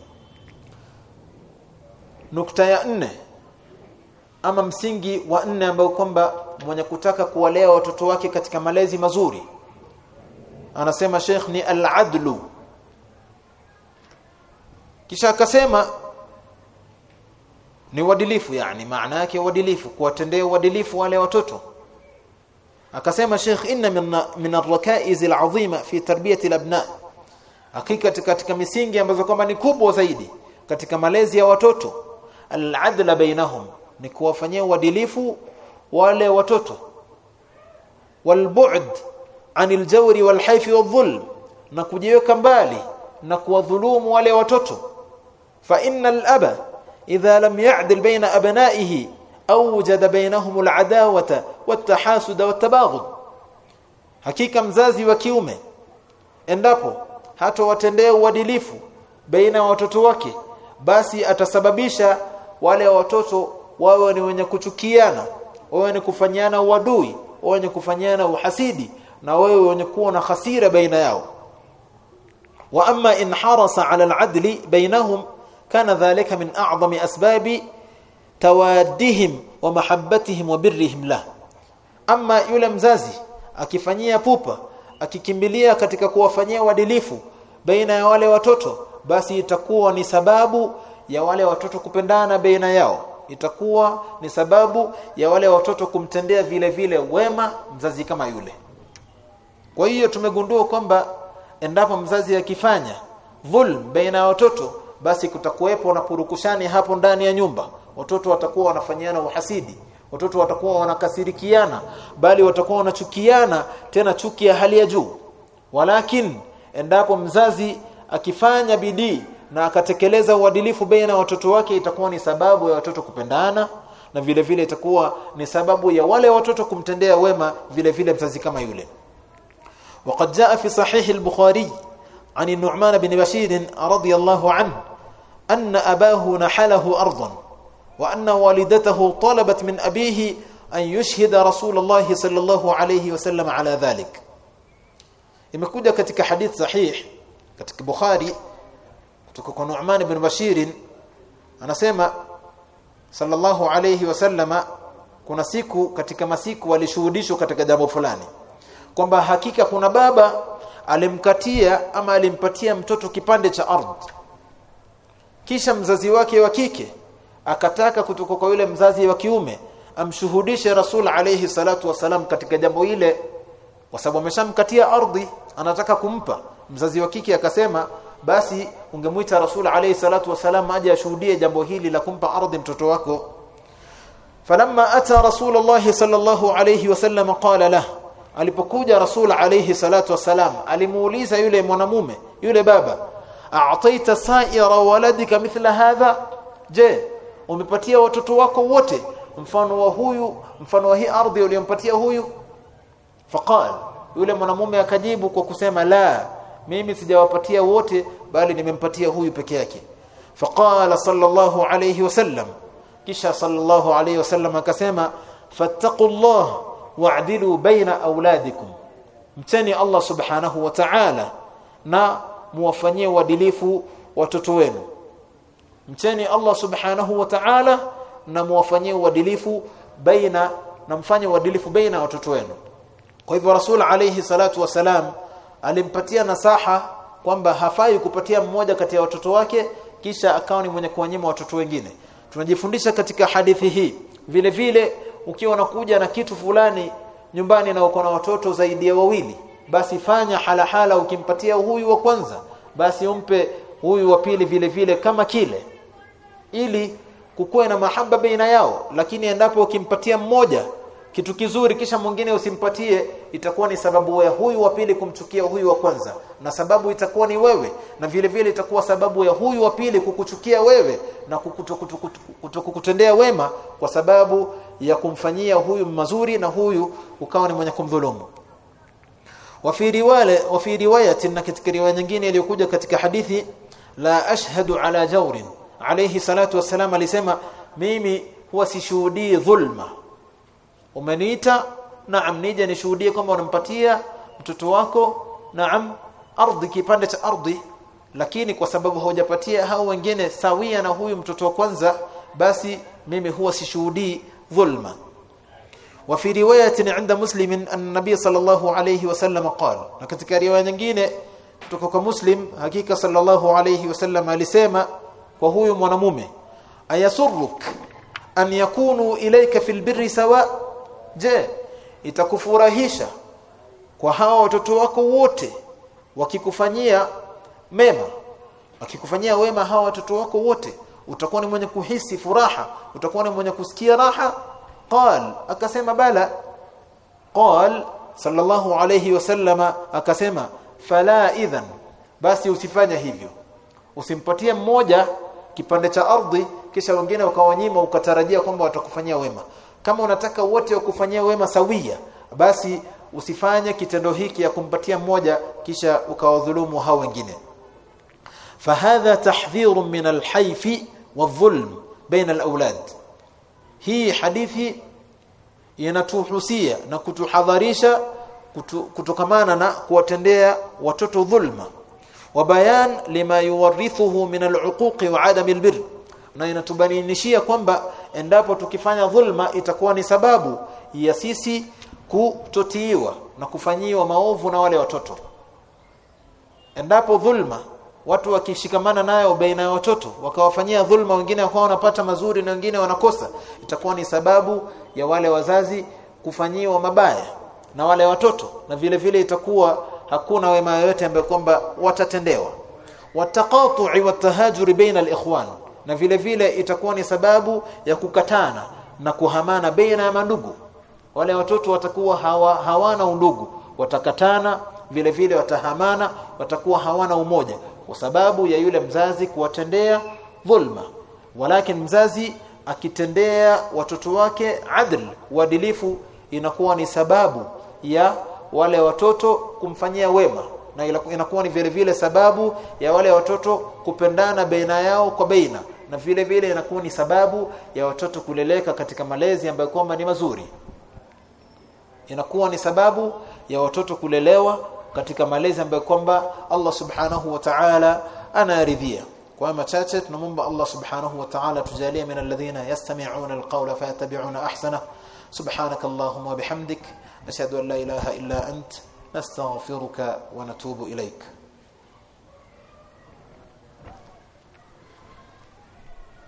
Nukta ya nne ama msingi wa nne ambao kwamba mwenye kutaka kuwalea watoto wake katika malezi mazuri. Anasema Sheikh ni al-adlu kisha akasema ni uadilifu yani maana yake uadilifu kuwatendea uadilifu wale watoto. Akasema Sheikh inna min arrakaiz ar-rakaiz fi tarbiyati alabna. Hakika katika misingi ambazo kwamba ni kubwa zaidi katika malezi ya watoto al-adla bainahum ni kuwafanyia uadilifu wale watoto. Walbu'd anil jawri walhaifi wadhulm na kujiweka mbali na kuwadhulumu wale watoto fa innal aba idha lam ya'dil baina abnaihi awjada bainahum al-adawata wat-tahasud wat-tabaghud hakika mzazi wa kiume endapo hatowatendea uadilifu baina ya watoto wake basi atasababisha wale watoto wawe ni wenye kuchukiana wawe ni kufanyana uadui wawe wenye kufanyana uhasidi na wewe wenye kuwa na hasira baina yao. Wa amma in harasa ala al-adli bainahum kana dhalika min a'zami asbabi tawaddihim wa mahabbatihim wa birrihim la amma yule mzazi akifanyia pupa akikimbilia katika kuwafanyia uadilifu baina ya wale watoto basi itakuwa ni sababu ya wale watoto kupendana baina yao. Itakuwa ni sababu ya wale watoto kumtendea vile vile wema mzazi kama yule. Kwa hiyo tumegundua kwamba endapo mzazi akifanya dhulm baina ya watoto basi kutakuwepo na purukushani hapo ndani ya nyumba watoto watakuwa wanafanyana uhasidi watoto watakuwa wanakasirikiana bali watakuwa wanachukiana tena chuki ya hali ya juu walakin endapo mzazi akifanya bidii na akatekeleza uadilifu baina ya watoto wake itakuwa ni sababu ya watoto kupendana na vile vile itakuwa ni sababu ya wale watoto kumtendea wema vile vile mzazi kama yule وقد جاء في صحيح البخاري عن النعمان بن بشير رضي الله عنه أن anna abahu nahalahu ardan wa anna walidatahu talabat min abihi an yushhida rasulullah sallallahu alayhi wasallam ala dhalik imekuja katika hadith sahih katika bukhari kutoka kwa Nu'man ibn Bashir anasema sallallahu alayhi wasallama kuna siku katika masiku walishuhudishwa katika jambo fulani kwamba hakika kuna baba alimkatia ama alimpatia mtoto kipande cha ardhi kisha mzazi wake wa kike akataka kutoka kwa yule mzazi wa kiume amshuhudishe Rasul alayhi salatu wasalam katika jambo ile kwa sababu ameshamkatia ardhi anataka kumpa. Mzazi wa kike akasema basi ungemwita Rasul alayhi salatu wasalam aje ashuhudie jambo hili la kumpa ardhi mtoto wako. Falamma ata rasul allah sallallahu alayhi wasallam qala lah alipokuja Rasul alayhi salatu wasalam alimuuliza yule mwanamume yule baba a'taita sa'ira waladika mithla hadha? Je umepatia watoto wako wote mfano wa huyu mfano wa hii ardhi uliyompatia huyu? Faqal yule mwanamume akajibu kwa kusema la mimi sijawapatia wote bali nimempatia huyu peke yake. Faqala sallallahu alayhi wasallam kisha sallallahu alayhi wasallam akasema fattaqullah wa'dilu baina auladikum mteni Allah subhanahu wa ta'ala na muwafanyie uadilifu watoto wenu. Mcheni Allah subhanahu wa ta'ala na muwafanyie uadilifu baina na mfanye uadilifu baina ya watoto wenu. Kwa hivyo rasul alayhi salatu wasalam alimpatia nasaha kwamba hafai kupatia mmoja kati ya watoto wake kisha akawa ni mwenye kuwanyima watoto wengine. Tunajifundisha katika hadithi hii. Vile vile ukiwa unakuja na kitu fulani nyumbani na uko na watoto zaidi ya wawili basi fanya halahala ukimpatia huyu wa kwanza. Basi umpe huyu wa pili vile vile kama kile. Ili kukuwe na mahaba baina yao. Lakini endapo ukimpatia mmoja kitu kizuri kisha mwingine usimpatie itakuwa ni sababu ya huyu wa pili kumchukia huyu wa kwanza. Na sababu itakuwa ni wewe. Na vile vile itakuwa sababu ya huyu wa pili kukuchukia wewe na kukutendea wema kwa sababu ya kumfanyia huyu mazuri na huyu ukawa ni mwenye kumdhulumu wa fi riwaya wa fi riwayatin na katika riwaya nyingine iliyokuja katika hadithi la ashhadu ala jawrin. Alayhi salatu wassalam alisema mimi huwa sishuhudii dhulma. Umeniita naam nije nishuhudie kwamba unampatia mtoto wako naam ardhi kipande cha ardhi. Lakini kwa sababu hujapatia hao wengine sawia na huyu mtoto wa kwanza basi mimi huwa sishuhudii dhulma. وفي روايه عند مسلم ان النبي صلى الله عليه وسلم قال na katika riwaya nyingine kutoka kwa muslim hakika sallallahu alayhi wasallam alisema kwa huyu mwanamume ayasurruk an yakunu ilayka fil birri sawa je itakufurahisha kwa hawa watoto wako wote wakikufanyia mema wakikufanyia wema hawa watoto wako wote utakuwa ni mwenye kuhisi furaha utakuwa ni mwenye kusikia raha Qal akasema bala. Qal sallallahu alayhi wasallama akasema fala idhan. Basi usifanya hivyo. Usimpatie mmoja kipande cha ardhi kisha wengine ukawanyima ukatarajia kwamba watakufanyia wema. Kama unataka wote wakufanyia wema sawia basi usifanye kitendo hiki ya kumpatia mmoja kisha ukawadhulumu hao wengine. Fahadha tahdhirun min alhayfi wadhulm baina alawlad hii hadithi inatuhusia na kutuhadharisha kutu, kutokamana na kuwatendea watoto dhulma. Wa bayan lima yuwarithuhu min aluquqi wa adam albir na inatubainishia kwamba endapo tukifanya dhulma itakuwa ni sababu ya sisi kutotiiwa na kufanyiwa maovu na wale watoto. Endapo dhulma watu wakishikamana nayo baina ya watoto wakawafanyia dhulma wengine wakawa wanapata mazuri na wengine wanakosa itakuwa ni sababu ya wale wazazi kufanyiwa mabaya na wale watoto na vile vile itakuwa hakuna wema yoyote ambayo kwamba watatendewa. Wataqatu'i watahajuri baina alikhwan na vile vile itakuwa ni sababu ya kukatana na kuhamana baina ya mandugu. Wale watoto watakuwa hawa, hawana undugu watakatana vile vile watahamana watakuwa hawana umoja kwa sababu ya yule mzazi kuwatendea dhulma. Walakin mzazi akitendea watoto wake adl uadilifu inakuwa ni sababu ya wale watoto kumfanyia wema na inakuwa ni vile vile sababu ya wale watoto kupendana baina yao kwa baina na vile vile inakuwa ni sababu ya watoto kuleleka katika malezi ambayo kwamba ni mazuri. Inakuwa ni sababu ya watoto kulelewa katika malezi ambayo kwamba Allah subhanahu wa ta'ala anaridhia kwa machache tunamwomba Allah subhanahu wa ta'ala tujalie min alladhina yastami'una alqawla fayattabi'una ahsana subhanaka allahumma bihamdik nashhadu an la ilaha illa ant nastaghfiruka wa natubu ilayk